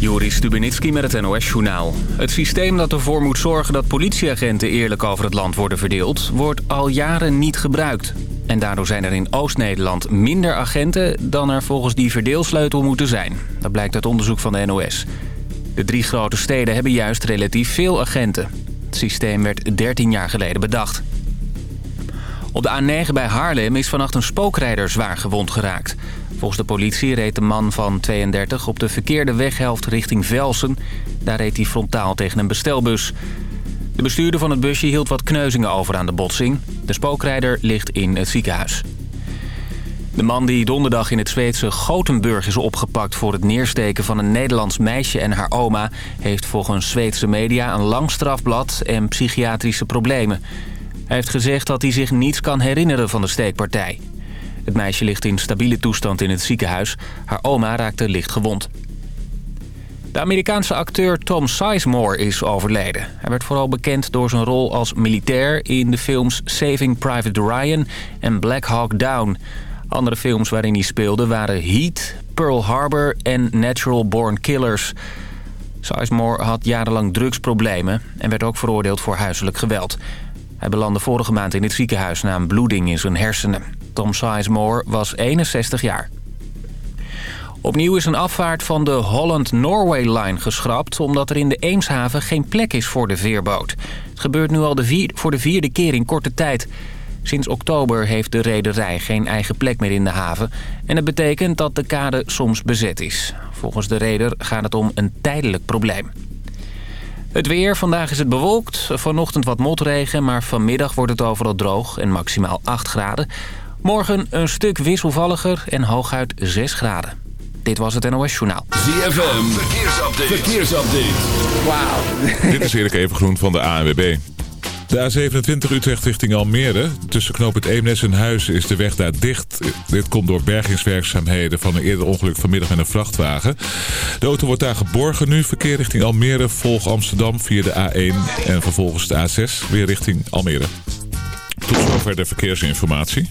Joris Stubenitski met het NOS-journaal. Het systeem dat ervoor moet zorgen dat politieagenten eerlijk over het land worden verdeeld... wordt al jaren niet gebruikt. En daardoor zijn er in Oost-Nederland minder agenten... dan er volgens die verdeelsleutel moeten zijn. Dat blijkt uit onderzoek van de NOS. De drie grote steden hebben juist relatief veel agenten. Het systeem werd 13 jaar geleden bedacht. Op de A9 bij Haarlem is vannacht een spookrijder zwaar gewond geraakt. Volgens de politie reed de man van 32 op de verkeerde weghelft richting Velsen. Daar reed hij frontaal tegen een bestelbus. De bestuurder van het busje hield wat kneuzingen over aan de botsing. De spookrijder ligt in het ziekenhuis. De man die donderdag in het Zweedse Gothenburg is opgepakt... voor het neersteken van een Nederlands meisje en haar oma... heeft volgens Zweedse media een lang strafblad en psychiatrische problemen. Hij heeft gezegd dat hij zich niets kan herinneren van de steekpartij. Het meisje ligt in stabiele toestand in het ziekenhuis. Haar oma raakte licht gewond. De Amerikaanse acteur Tom Sizemore is overleden. Hij werd vooral bekend door zijn rol als militair in de films Saving Private Ryan en Black Hawk Down. Andere films waarin hij speelde waren Heat, Pearl Harbor en Natural Born Killers. Sizemore had jarenlang drugsproblemen en werd ook veroordeeld voor huiselijk geweld. Hij belandde vorige maand in het ziekenhuis na een bloeding in zijn hersenen. Tom Sizemore was 61 jaar. Opnieuw is een afvaart van de Holland-Norway Line geschrapt... omdat er in de Eemshaven geen plek is voor de veerboot. Het gebeurt nu al de voor de vierde keer in korte tijd. Sinds oktober heeft de rederij geen eigen plek meer in de haven... en het betekent dat de kade soms bezet is. Volgens de reder gaat het om een tijdelijk probleem. Het weer, vandaag is het bewolkt. Vanochtend wat motregen, maar vanmiddag wordt het overal droog en maximaal 8 graden. Morgen een stuk wisselvalliger en hooguit 6 graden. Dit was het NOS Journaal. ZFM, verkeersupdate. verkeersupdate. Wauw. Dit is Erik Evengroen van de ANWB. De A27 Utrecht richting Almere. Tussen knoop het Eemnes en Huizen is de weg daar dicht. Dit komt door bergingswerkzaamheden van een eerder ongeluk vanmiddag met een vrachtwagen. De auto wordt daar geborgen nu. Verkeer richting Almere volg Amsterdam via de A1 en vervolgens de A6 weer richting Almere. Tot zover de verkeersinformatie.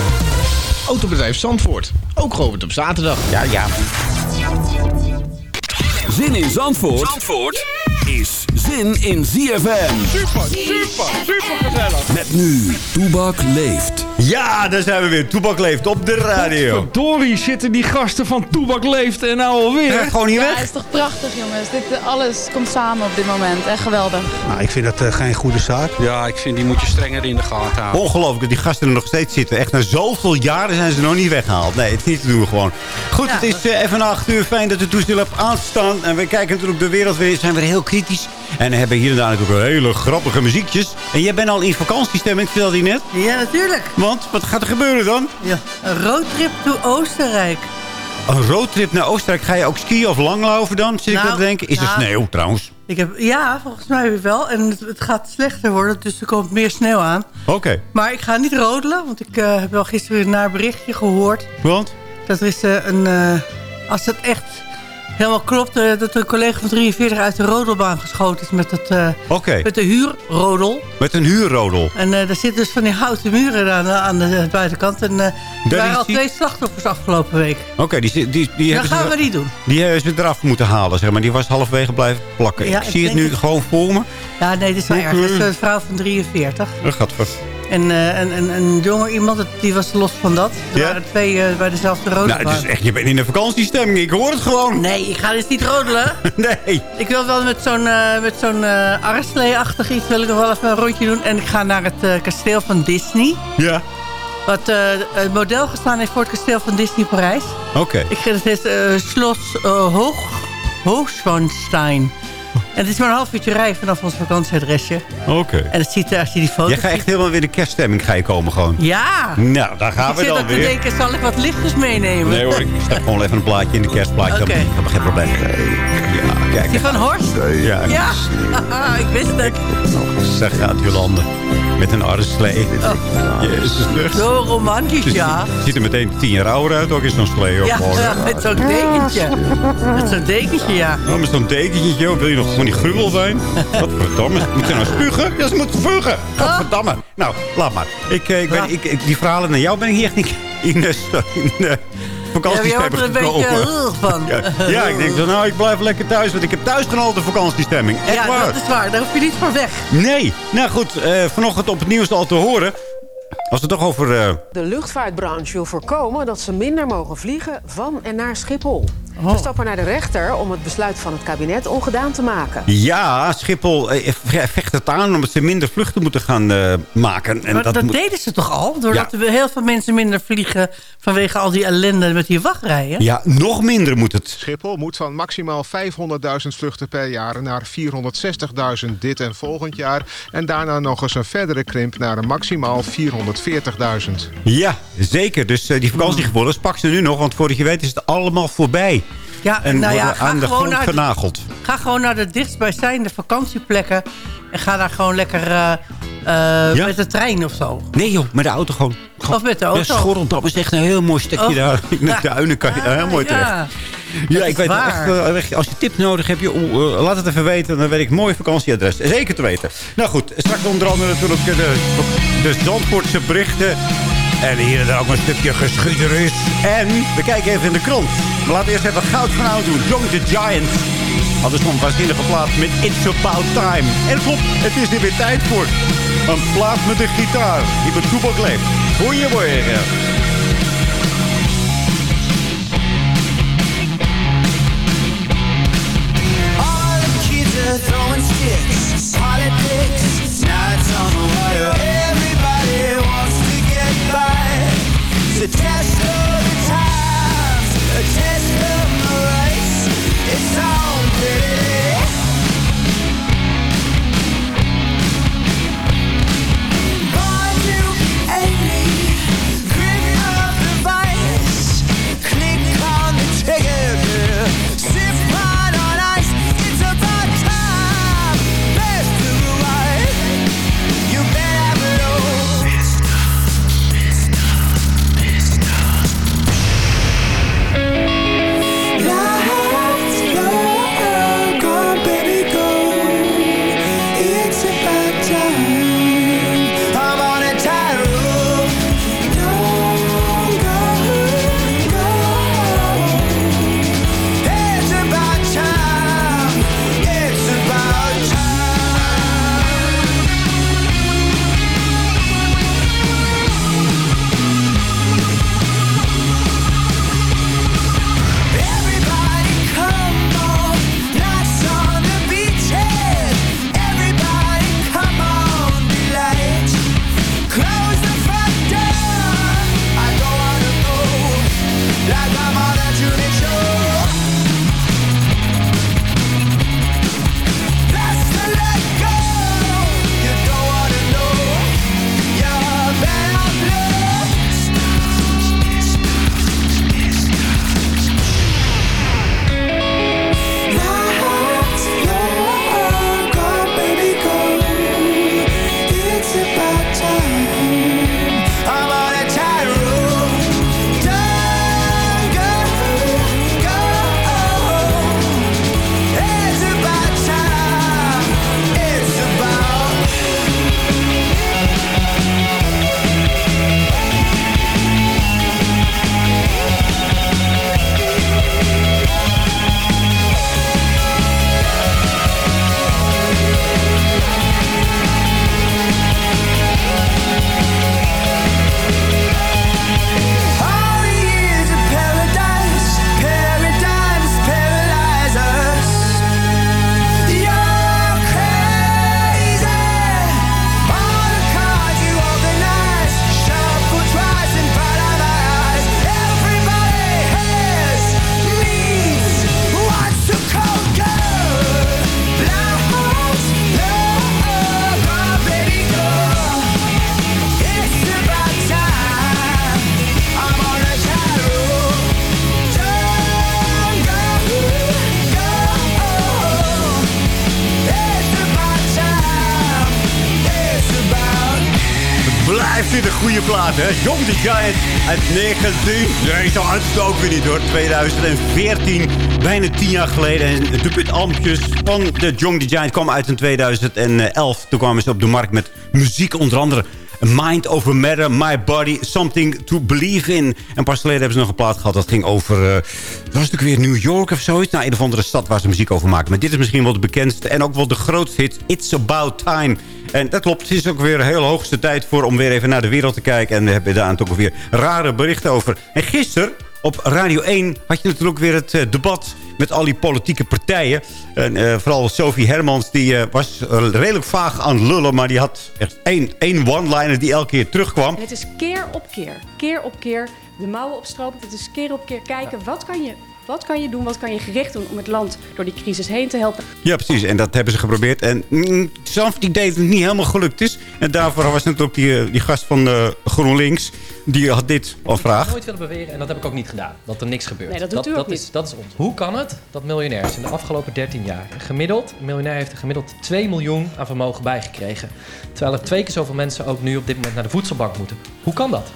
Autobedrijf Zandvoort, ook geopend op zaterdag. Ja, ja. Zin in Zandvoort, Zandvoort is zin in ZFM. Super, super, super gezellig. Met nu, Toebak leeft. Ja, daar zijn we weer. Toebak leeft op de radio. Dory zitten die gasten van Toebak leeft en nou alweer. Ja, gewoon hier Ja, weg. het is toch prachtig jongens. Dit, eh, alles komt samen op dit moment. Echt geweldig. Nou, ik vind dat eh, geen goede zaak. Ja, ik vind die moet je strenger in de gaten houden. Ongelooflijk dat die gasten er nog steeds zitten. Echt na zoveel jaren zijn ze nog niet weggehaald. Nee, het is niet te doen gewoon. Goed, het is eh, even 8 uur. Fijn dat de toestel hebt aanstaan. En we kijken natuurlijk de wereld weer. zijn weer heel kritisch. En hebben hier en daar natuurlijk hele grappige muziekjes. En jij bent al in vakantiestemming, vertelde je net. Ja, natuurlijk. Want, wat gaat er gebeuren dan? Ja. Een roadtrip to Oostenrijk. Een roadtrip naar Oostenrijk. Ga je ook skiën of langlopen dan? Zit ik Nou, dat te denken? Is er sneeuw trouwens? Ik heb, ja, volgens mij wel. En het, het gaat slechter worden, dus er komt meer sneeuw aan. Oké. Maar ik ga niet rodelen, want ik eh, heb wel gisteren weer een naar berichtje gehoord. Want? Dat er is eh, een... eh, als het echt helemaal klopt, eh, dat een collega van 43 uit de rodelbaan geschoten is met, het, eh, met de huurrodel. Met een huurrodel. En eh daar zitten dus van die houten muren aan, de- aan de buitenkant. En er waren al die- twee slachtoffers afgelopen week. Oké, die, die, die, die Dat gaan ze- we niet doen. Die hebben ze eraf moeten halen, zeg maar. Die was halverwege blijven plakken. Ja, ik ik zie het nu gewoon voor me. Ja, nee, dit is wel erg. Het is een vrouw van 43. Dat gaat voor. En eh, een, een, een jonger iemand, die was los van dat. Er Ja? waren twee eh, bij dezelfde rode Nou, het is echt, je bent in een vakantiestemming. Ik hoor het gewoon. Nee, ik ga dus niet rodelen. Nee. ik wil wel met zo'n uh, met zo'n eh, arreslee-achtig iets wil ik nog wel even een rondje doen. En ik ga naar het eh, kasteel van Disney. Ja. Wat eh, het model gestaan heeft voor het kasteel van Disney Parijs. Oké. Ik ga het is eh Slot Hoog, Hoogschwanstein. En het is maar een half uurtje rijden vanaf ons vakantieadresje. Oké. En het ziet er, als je die foto Jij gaat echt helemaal weer de kerststemming ga je komen gewoon. Ja! Nou, daar gaan ik we zit dan ook te weer. denken, zal ik wat lichtjes meenemen? Nee hoor, ik stap gewoon even een plaatje in de kerstplaatje. Oké. Ik heb geen probleem. Ja. Kijk, die van Horst? Ja. Ja, ik wist het. Zeg gaat Jolande. Met een arreslee. Oh. Jezus. Zo romantisch, ja. Ziet er meteen tien jaar ouder uit, ook in zo'n slee. Ja, ja, met zo'n dekentje. Met zo'n dekentje, ja. Oh, met zo'n dekentje, joh. Wil je nog van die gruwelwijn? Wat verdamme. Moet je nou spugen? Ja, ze moet spugen. Wat verdamme. Nou, laat maar. Ik, ik ben, ik, die verhalen naar jou ben ik hier echt niet in de, in de vakantiestemming ja, er een beetje van. Ja, ja, ik denk, nou, ik blijf lekker thuis. Want ik heb thuis genoten de vakantiestemming. Echt ja, waar. dat is waar. Daar hoef je niet voor weg. Nee. Nou goed, uh, vanochtend op het nieuws al te horen. Als het toch over... Uh... De luchtvaartbranche wil voorkomen dat ze minder mogen vliegen van en naar Schiphol. Oh. We stappen naar de rechter om het besluit van het kabinet ongedaan te maken. Ja, Schiphol eh, vecht het aan omdat ze minder vluchten moeten gaan uh, maken. En maar dat, dat moet... deden ze toch al? Doordat ja. er heel veel mensen minder vliegen vanwege al die ellende met die wachtrijen? Ja, nog minder moet het. Schiphol moet van maximaal 500.000 vluchten per jaar naar 460.000 dit en volgend jaar. En daarna nog eens een verdere krimp naar een maximaal 440.000. Ja, zeker. Dus uh, die vakantiegevoelens pak ze nu nog, want voordat je weet is het allemaal voorbij. Ja, en nou ja, aan de grond genageld. De, ga gewoon naar de dichtstbijzijnde vakantieplekken. En ga daar gewoon lekker uh, uh, ja? met de trein of zo. Nee joh, met de auto gewoon. Of met de auto. Ja, Schorrendam is echt een heel mooi stukje oh. daar. In de duinen kan je daar heel mooi terecht. Ja, ja ik weet waar. echt, als je tips nodig hebt, je, uh, laat het even weten. Dan weet ik mooi vakantieadres. Zeker te weten. Nou goed, straks onder andere natuurlijk de, de Zandvoortse berichten. En hier is ook een stukje geschiedenis. En we kijken even in de krant. Maar laten we eerst even goud van oud doen. Young the Giant. Hadden zo'n waanzinnige plaat met It's About Time. En klopt, het is er weer tijd voor. Een plaat met een gitaar die met toebak leeft. Goeiemorgen. All the kids are throwing sticks. Politics. It's hè? Young the Giant uit 19... Nee, zo oud is ook weer niet, hoor. 2014, bijna tien jaar geleden. En de debuutalbumjes van de Young the Giant kwam uit in 2011. Toen kwamen ze op de markt met muziek, onder andere... Mind Over Matter, My Body, Something to Believe in. En pas geleden hebben ze nog een plaat gehad. Dat ging over, uh, was het ook weer New York of zoiets? Nou, een of andere stad waar ze muziek over maken. Maar dit is misschien wel de bekendste en ook wel de grootste hit. It's About Time. En dat klopt, het is ook weer een heel hoogste tijd voor om weer even naar de wereld te kijken. En we hebben daar ook weer rare berichten over. En gisteren op Radio 1 had je natuurlijk weer het uh, debat met al die politieke partijen. En uh, vooral Sophie Hermans, die uh, was redelijk vaag aan het lullen... maar die had echt één, één one-liner die elke keer terugkwam. En het is keer op keer, keer op keer de mouwen opstropen. Het is keer op keer kijken, wat kan je wat kan je doen, wat kan je gericht doen om het land door die crisis heen te helpen? Ja, precies. En dat hebben ze geprobeerd. En mm, zelf die idee dat het niet helemaal gelukt is. En daarvoor was natuurlijk die, die gast van uh, GroenLinks. Die had dit al vraag. Ik nooit willen beweren, en dat heb ik ook niet gedaan, dat er niks gebeurt. Nee, dat doet dat, u ook dat niet. Is, dat is ons. Hoe kan het dat miljonairs in de afgelopen 13 jaar gemiddeld, een miljonair heeft er gemiddeld 2 miljoen aan vermogen bijgekregen. Terwijl er twee keer zoveel mensen ook nu op dit moment naar de voedselbank moeten. Hoe kan dat?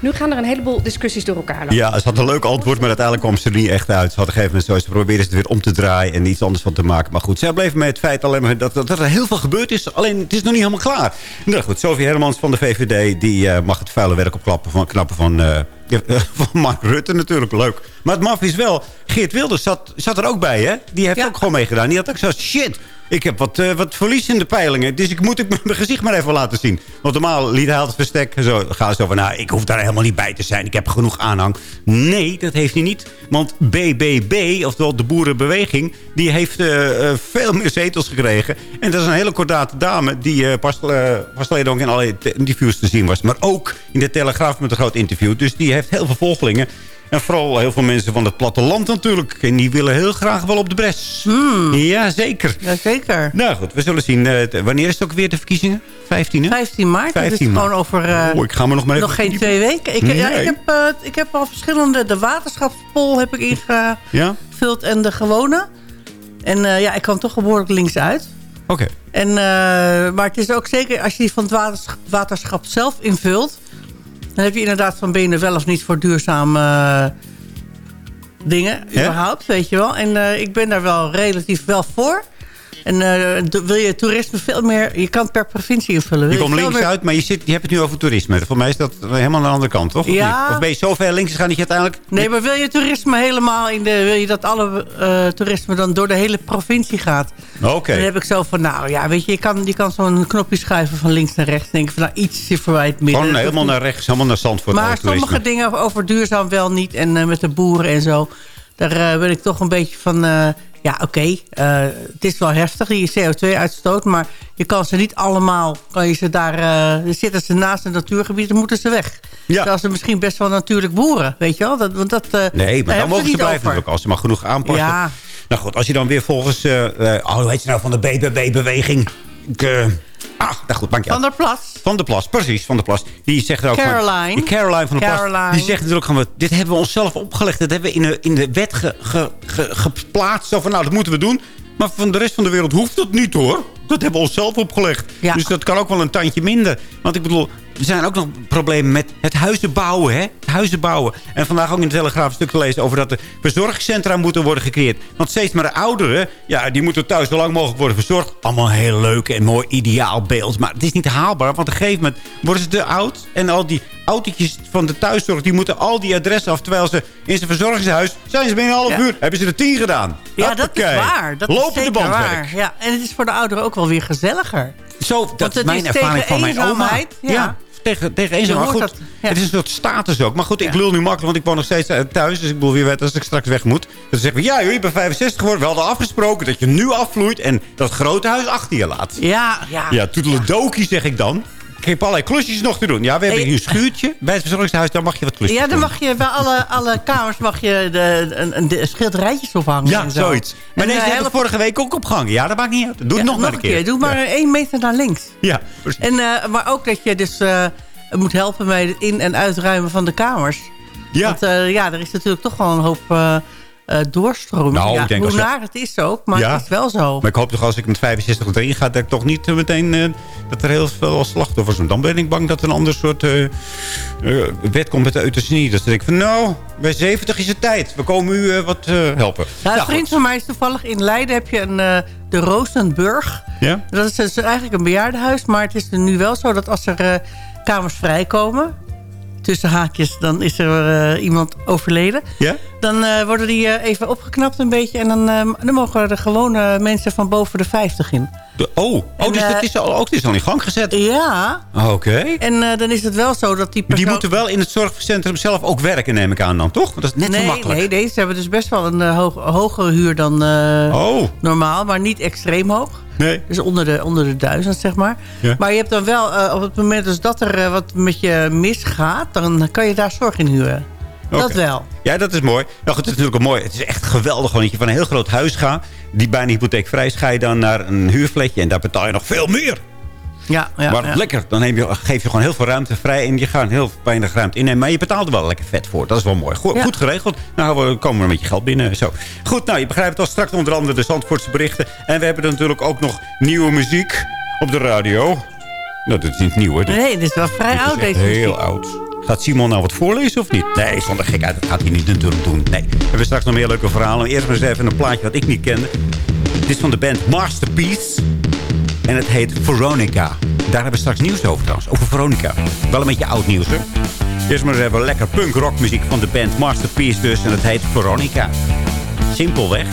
Nu gaan er een heleboel discussies door elkaar lopen. Ja, ze had een leuk antwoord, maar uiteindelijk kwam ze er niet echt uit. Ze had een gegeven moment zo, ze probeerden het weer om te draaien en iets anders van te maken. Maar goed, zij bleef met het feit alleen maar dat, dat er heel veel gebeurd is. Alleen, het is nog niet helemaal klaar. Nou goed, Sofie Hermans van de VVD, die uh, mag het vuile werk opklappen van, knappen van... Uh, van Mark Rutte natuurlijk, leuk. Maar het maf is wel, Geert Wilders zat, zat er ook bij, hè? Die heeft ja. ook gewoon meegedaan. Die had ook zo, shit, ik heb wat, uh, wat verlies in de peilingen. Dus ik moet ik mijn gezicht maar even laten zien. Want normaal liet hij het verstek. Zo, gaat zo van, nou, ik hoef daar helemaal niet bij te zijn. Ik heb genoeg aanhang. Nee, dat heeft hij niet. Want BBB, oftewel de Boerenbeweging... die heeft uh, uh, veel meer zetels gekregen. En dat is een hele kordate dame... die pas, pas geleden ook in allerlei interviews te zien was. Maar ook in de Telegraaf met een groot interview. Dus die heeft heel veel volgelingen. En vooral heel veel mensen van het platteland natuurlijk. En die willen heel graag wel op de bres. Hmm. Ja, zeker. Ja, zeker. Nou goed, we zullen zien. Uh, wanneer is het ook weer de verkiezingen? 15, hè? 15 maart. 15 dat is maart. gewoon over uh, oh, ik ga me nog, maar nog geen twee weken. Ik, nee. ja, ik, heb, uh, ik heb al verschillende... De waterschapspol heb ik ingevuld ja? en de gewone. En ja, ik kwam toch behoorlijk links uit. Oké. Okay. Maar het is ook zeker als je die van het waterschap, waterschap zelf invult... Dan heb je inderdaad van ben je er wel of niet voor duurzame uh, dingen überhaupt, weet je wel. En uh, ik ben daar wel relatief wel voor. En uh, wil je toerisme veel meer... Je kan het per provincie invullen. Je Wil komt links meer... uit, maar je, zit, je hebt het nu over toerisme. Voor mij is dat helemaal aan de andere kant, toch? Ja. Of, of ben je zo ver links gegaan dat je uiteindelijk... Nee, maar wil je toerisme helemaal in de... Wil je dat alle uh, toerisme dan door de hele provincie gaat? Oké. Okay. Dan heb ik zo van, nou ja, weet je... Je kan, je kan zo'n knopje schuiven van links naar rechts. denk van, nou, ietsje voorbij het midden. Gewoon helemaal naar rechts, helemaal naar Zandvoort. Maar sommige dingen over duurzaam wel niet. En uh, met de boeren en zo. Daar ben ik toch een beetje van... Ja, oké, okay, uh, het is wel heftig, die CO2-uitstoot... maar je kan ze niet allemaal... Kan je ze daar, uh, zitten ze naast een natuurgebied, dan moeten ze weg. Ja. Terwijl ze misschien best wel natuurlijk boeren, weet je wel? Dat, want dat, uh, nee, maar dan mogen ze, ze blijven natuurlijk, als ze maar genoeg aanpassen. Ja. Nou goed, als je dan weer volgens... oh, hoe heet je nou van de BBB-beweging? Ah, nou goed, Van der Plas. Van der Plas, precies, Van der Plas. Die zegt er ook Caroline. Van, Caroline van der Caroline. Plas. Die zegt natuurlijk gewoon, dit hebben we onszelf opgelegd. Dat hebben we in de, in de wet ge, ge, ge, geplaatst. Zo van, nou, dat moeten we doen. Maar van de rest van de wereld hoeft dat niet, hoor. Dat hebben we onszelf opgelegd. Ja. Dus dat kan ook wel een tandje minder. Want ik bedoel, er zijn ook nog problemen met het huizen bouwen, hè? Het huizen bouwen. En vandaag ook in de Telegraaf een stuk te lezen over dat er verzorgingscentra moeten worden gecreëerd. Want steeds maar de ouderen, ja, die moeten thuis zo lang mogelijk worden verzorgd. Allemaal heel leuk en mooi ideaal beeld. Maar het is niet haalbaar, want op een gegeven moment worden ze te oud. En al die autootjes van de thuiszorg, die moeten al die adressen af. Terwijl ze in zijn verzorgingshuis zijn ze binnen een half Ja. uur. Hebben ze er tien gedaan. Ja, dat is waar. Dat is zeker bandwerk. waar. Ja, en het is voor de ouderen ook wel weer gezelliger. Zo, dat is mijn ervaring van mijn oma. ja. Tegen, tegen. Je Maar goed, dat, ja. het is een soort status ook. Maar goed, ik lul nu makkelijk, want ik woon nog steeds eh, thuis. Dus ik bedoel, wie weet als ik straks weg moet. Dan zeggen we, ja joh, je bent 65 geworden. We hadden afgesproken dat je nu afvloeit en dat grote huis achter je laat. Ja, ja. Ja, toedeledokie zeg ik dan. Heb allerlei klusjes nog te doen. Ja, we hebben hier een schuurtje bij het verzorgingshuis. Daar mag je wat klusjes Ja, dan mag je bij alle, alle kamers mag je de, een, de schilderijtjes ophangen. Ja, en zo. zoiets. Maar En, deze eh, heb ik vorige week ook opgehangen. Ja, dat maakt niet uit. Doe het Ja, nog maar een keer. Doe maar Ja. één meter naar links. Ja, precies. En, eh, maar ook dat je dus eh, moet helpen bij het in- en uitruimen van de kamers. Ja. Want ja, er is natuurlijk toch wel een hoop... eh, uh, doorstroming. Nou, ja, ik hoe je- naar het is ook, maar Ja. het is wel zo. Maar ik hoop toch als ik met 65 erin ga... dat ik toch niet eh, meteen... eh, dat er heel veel slachtoffers zijn. Dan ben ik bang dat er een ander soort eh, eh, wet komt met de euthanasie. Dat ik denk van, nou, bij 70 is het tijd. We komen u eh, wat eh, helpen. Ja, een Nou, vriend van mij is toevallig in Leiden heb je een, eh, de Roosenburg. Ja? Dat is dus eigenlijk een bejaardenhuis, maar het is nu wel zo dat als er eh, kamers vrijkomen... tussen haakjes, dan is er eh, iemand overleden. Ja? Dan eh, worden die eh, even opgeknapt een beetje... en dan, eh, dan mogen er gewone mensen van boven de 50 in. De- oh, oh En, dus dat is al, ook is al in gang gezet. Ja, Oké. en dan is het wel zo dat die Maar die persoon... moeten wel in het zorgcentrum zelf ook werken, neem ik aan dan, toch? Want dat is net nee, zo makkelijk. Nee, deze hebben dus best wel een hoog- hogere huur dan Oh. normaal, maar niet extreem hoog. Nee. Dus onder de, onder de duizend, zeg maar. Ja. Maar je hebt dan wel, eh, op het moment dus dat er eh, wat met je misgaat... dan kan je daar zorg in huren. Dat wel. Ja, dat is mooi. Nou goed, het is natuurlijk ook mooi. Het is echt geweldig gewoon dat je van een heel groot huis gaat. Die bijna hypotheekvrij is, ga je dan naar een huurfletje. En daar betaal je nog veel meer. Ja, ja, maar ja. lekker, dan neem je, geef je gewoon heel veel ruimte vrij. En je gaat heel weinig ruimte innemen. Maar je betaalt er wel lekker vet voor. Dat is wel mooi. Goed, Ja. goed geregeld. Nou, we komen er met je geld binnen. Zo. Goed, nou, je begrijpt het al. Straks onder andere de Zandvoortse berichten. En we hebben er natuurlijk ook nog nieuwe muziek op de radio. Nou, dat is niet nieuw, hoor. Dit- Nee, dit is wel vrij is oud, deze heel muziek. oud. Gaat Simon nou wat voorlezen of niet? Nee, zonder gekheid. Dat gaat hij niet natuurlijk doen. Nee. We hebben straks nog meer leuke verhalen. Eerst maar eens even een plaatje wat ik niet kende. Dit is van de band Masterpiece. En het heet Veronica. Daar hebben we straks nieuws over trouwens. Over Veronica. Wel een beetje oud nieuws, hè? Eerst maar even lekker punk rock muziek van de band Masterpiece dus. En het heet Veronica. Simpelweg.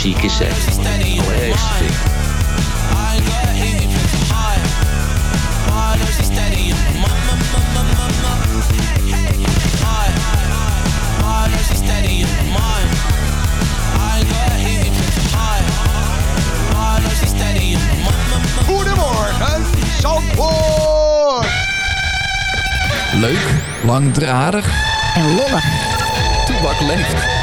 Muziek is echt. Goedemorgen, Zandvoort! Leuk, langdradig en lollig. Toebak leeft.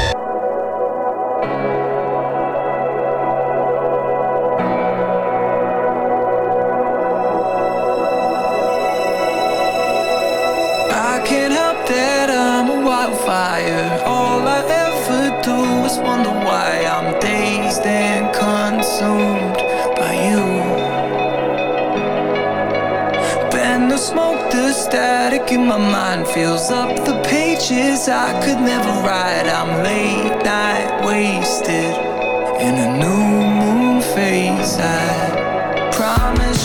Static my mind fills up the pages I could never write. I'm late night wasted in a new moon phase. I promise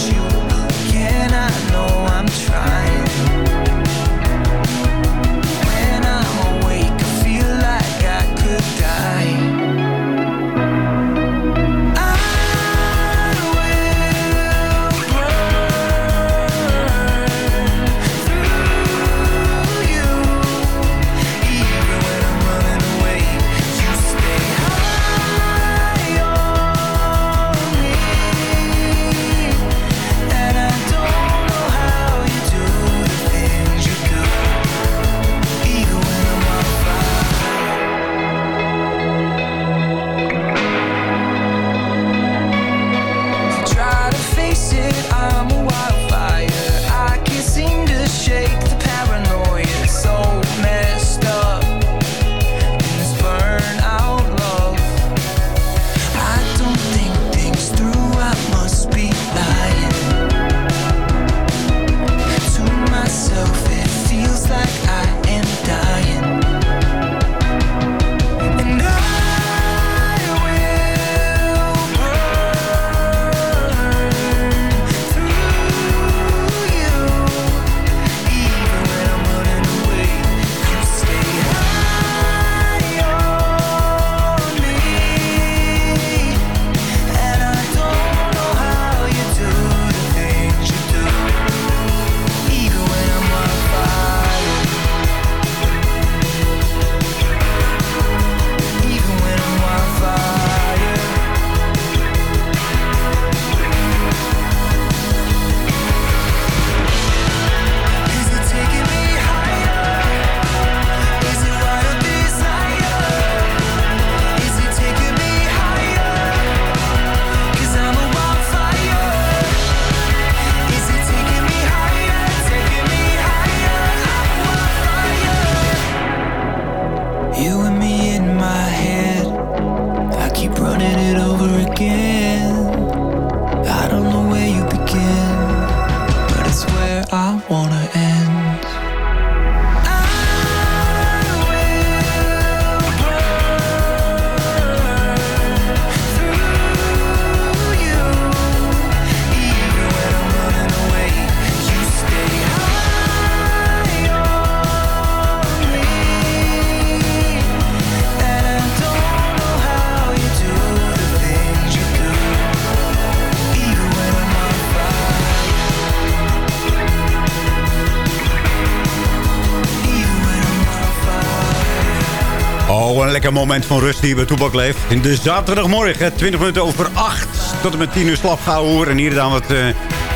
lekker moment van rust hier bij Toebak leeft. In de zaterdagmorgen, 20 minuten over 8. Tot en met 10 uur slapgauw En hier dan wat uh,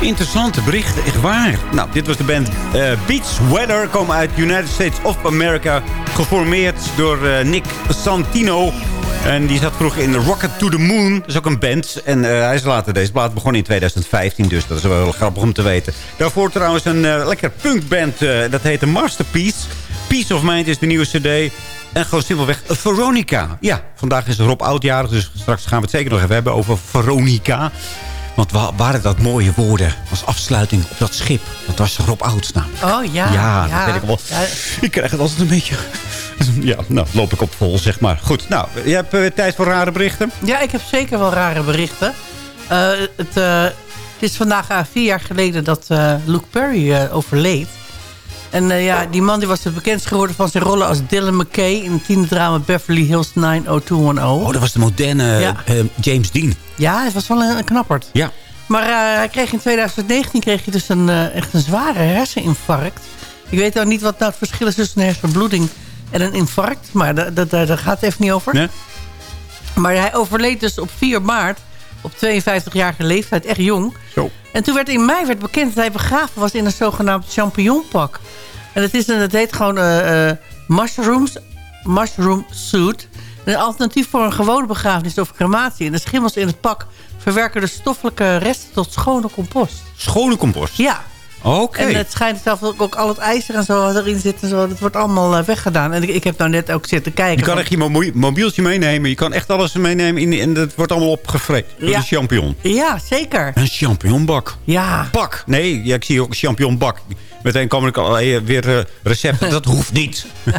interessante berichten. Echt waar. Nou, dit was de band uh, Beach Weather. Komen uit United States of America. Geformeerd door uh, Nick Santino. En die zat vroeger in Rocket to the Moon. Dat is ook een band. En hij is later deze plaat begonnen in 2015. Dus dat is wel heel grappig om te weten. Daarvoor trouwens een uh, lekker punkband. Uh, dat heette Masterpiece. Peace of Mind is de nieuwe cd. En gewoon simpelweg Veronica. Ja, vandaag is Rob oudjarig. Dus straks gaan we het zeker nog even hebben over Veronica. Want waar waren dat mooie woorden als afsluiting op dat schip? Dat was Rob Ouds naam. Oh ja. Ja, ja. dat weet ik wel. Ja. Ik krijg het altijd een beetje... Ja, nou, loop ik op vol, zeg maar. Goed, nou, je hebt uh, tijd voor rare berichten? Ja, ik heb zeker wel rare berichten. Uh, het, uh, het, is vandaag vier jaar geleden dat Luke Perry overleed. En ja, die man die was het bekendst geworden van zijn rollen als Dylan McKay... in het tiende drama Beverly Hills 90210. Oh, dat was de moderne ja. James Dean. Ja, het was wel een, een knapperd. Ja. Maar hij kreeg in 2019 kreeg hij dus een, echt een zware herseninfarct. Ik weet nou niet wat nou het verschil is tussen een hersenbloeding en een infarct. Maar daar gaat het even niet over. Nee? Maar hij overleed dus op 4 maart. Op 52-jarige leeftijd. Echt jong. Zo. En toen werd in mei werd bekend dat hij begraven was in een zogenaamd champignon-pak. En het, is een, het heet gewoon uh, uh, mushrooms, mushroom suit. Een alternatief voor een gewone begrafenis of crematie. En de schimmels in het pak verwerken de stoffelijke resten tot schone compost. Schone compost? Ja. Oké. En het schijnt zelf ook, ook al het ijzer en zo wat erin zit en zo. Dat wordt allemaal uh, weggedaan. En ik, ik, heb nou net ook zitten kijken. Je kan echt je mobieltje meenemen. Je kan echt alles meenemen. In, en het wordt allemaal. Dat ja. is champignon. Ja, zeker. Een championbak. Ja. Bak. Nee, ja, ik zie ook championbak. Meteen komen er al uh, weer uh, recepten. dat hoeft niet.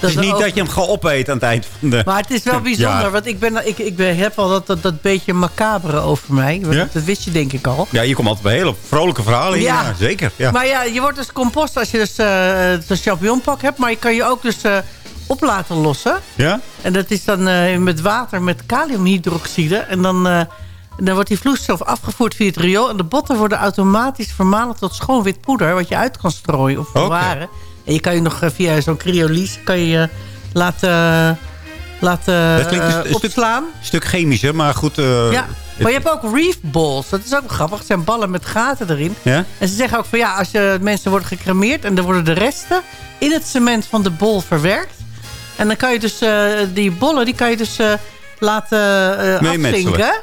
Het is niet ook... dat je hem gaat opeten aan het eind van de... Maar het is wel bijzonder, ja. want ik, ben, ik, ik ben, heb al dat, dat, dat beetje macabere over mij. Ja? Dat wist je denk ik al. Ja, je komt altijd bij hele vrolijke verhalen ja. ja zeker. Ja. Maar ja, je wordt dus compost als je dus uh, een champignonpak hebt. Maar je kan je ook dus uh, op laten lossen. Ja? En dat is dan uh, met water met kaliumhydroxide. En dan... dan wordt die vloeistof afgevoerd via het riool. En de botten worden automatisch vermalen tot schoon wit poeder... wat je uit kan strooien of verwaren. Okay. En je kan je nog via zo'n cryolyse kan je laten, laten dat klinkt uh, opslaan. Een stuk, stuk chemischer, maar goed... Uh, ja, maar je hebt ook reef balls. Dat is ook grappig. Het zijn ballen met gaten erin. Ja? En ze zeggen ook van ja, als je, mensen worden gecremeerd... en dan worden de resten in het cement van de bol verwerkt. En dan kan je dus uh, die bollen, die kan je dus laten afzinken.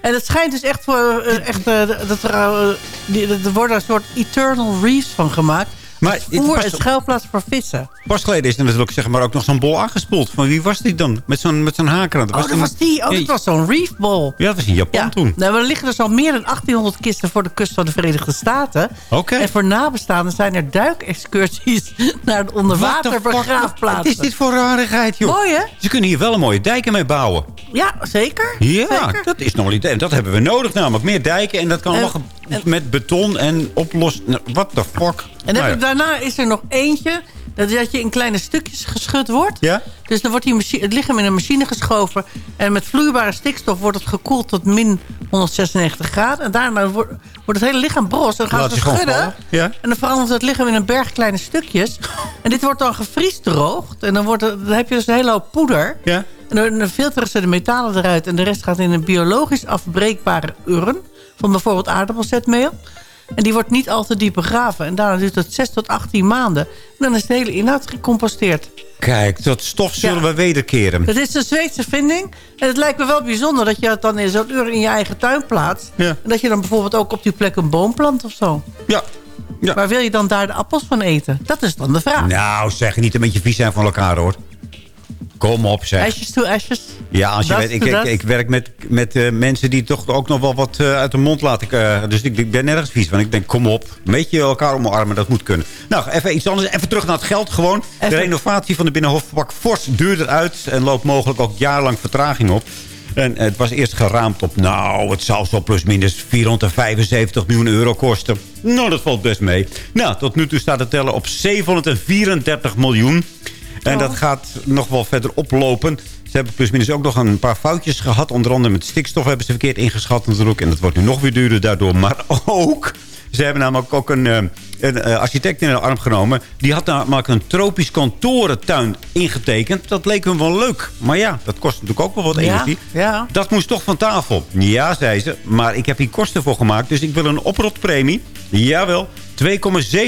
En het schijnt dus echt voor... echt, dat er, die, er worden een soort eternal reefs van gemaakt. Maar voer en schuilplaats voor vissen. Pas geleden is er natuurlijk zeg maar, ook nog zo'n bol aangespoeld. Van wie was die dan? Met zo'n met zo'n haken. Dat was oh, dat was die. Oh, dat was zo'n reefbol. Ja, dat was in Japan ja. toen. Nou, er liggen dus al meer dan 1800 kisten voor de kust van de Verenigde Staten. Oké. Okay. En voor nabestaanden zijn er duikexcursies naar de onderwaterbegraafplaatsen. Wat is dit voor rarigheid, joh? Mooi, hè? Ze kunnen hier wel een mooie dijken mee bouwen. Ja, zeker. Ja, zeker. dat is nog niet. En dat hebben we nodig namelijk. Meer dijken en dat kan en, nog en, met beton en oplossen. What the fuck? En nou ja. Daarna is er nog eentje. Dat je in kleine stukjes geschud wordt. Ja? Dus dan wordt die het lichaam in een machine geschoven. En met vloeibare stikstof wordt het gekoeld tot min 196 graden. En daarna wordt, wordt het hele lichaam bros. En dan gaan ze schudden. Ja? En dan verandert het lichaam in een berg kleine stukjes. En dit wordt dan gevriesdroogd. En dan, wordt het, dan heb je dus een hele hoop poeder. Ja? En dan filteren ze de metalen eruit. En de rest gaat in een biologisch afbreekbare urn. Van bijvoorbeeld aardappelzetmeel. En die wordt niet al te diep begraven. En daarna duurt het 6 tot 18 maanden. En dan is de hele inhoud gecomposteerd. Kijk, dat stof zullen ja. we wederkeren. Dat is een Zweedse vinding. En het lijkt me wel bijzonder dat je het dan in zo'n uur in je eigen tuin plaatst. Ja. En dat je dan bijvoorbeeld ook op die plek een boom plant of zo. Ja. ja. Maar wil je dan daar de appels van eten? Dat is dan de vraag. Nou, zeg niet een beetje vies zijn van elkaar hoor. Kom op, zeg. Asjes to ashes. Ja, als je weet, ik, ik, ik, werk met, met uh, mensen die toch ook nog wel wat uh, uit de mond laten. Uh, dus ik, ik, ben nergens vies van. Ik denk, kom op. Een beetje elkaar omarmen, dat moet kunnen. Nou, even iets anders. Even terug naar het geld gewoon. Even. De renovatie van de Binnenhofbak fors duurder uit. En loopt mogelijk ook jarenlang vertraging op. En het was eerst geraamd op, nou, het zou zo plus minus 475 miljoen euro kosten. Nou, dat valt best mee. Nou, tot nu toe staat het tellen op 734 miljoen. En dat gaat nog wel verder oplopen. Ze hebben plusminus ook nog een paar foutjes gehad. Onder andere met stikstof hebben ze verkeerd ingeschat natuurlijk. En dat wordt nu nog weer duurder daardoor. Maar ook, ze hebben namelijk ook een, een eh, architect in de arm genomen. Die had namelijk een tropisch kantorentuin ingetekend. Dat leek hem wel leuk. Maar ja, dat kost natuurlijk ook wel wat energie. ja. Dat moest toch van tafel. Ja, zei ze. Maar ik heb hier kosten voor gemaakt. Dus ik wil een oprotpremie. Jawel. 2,7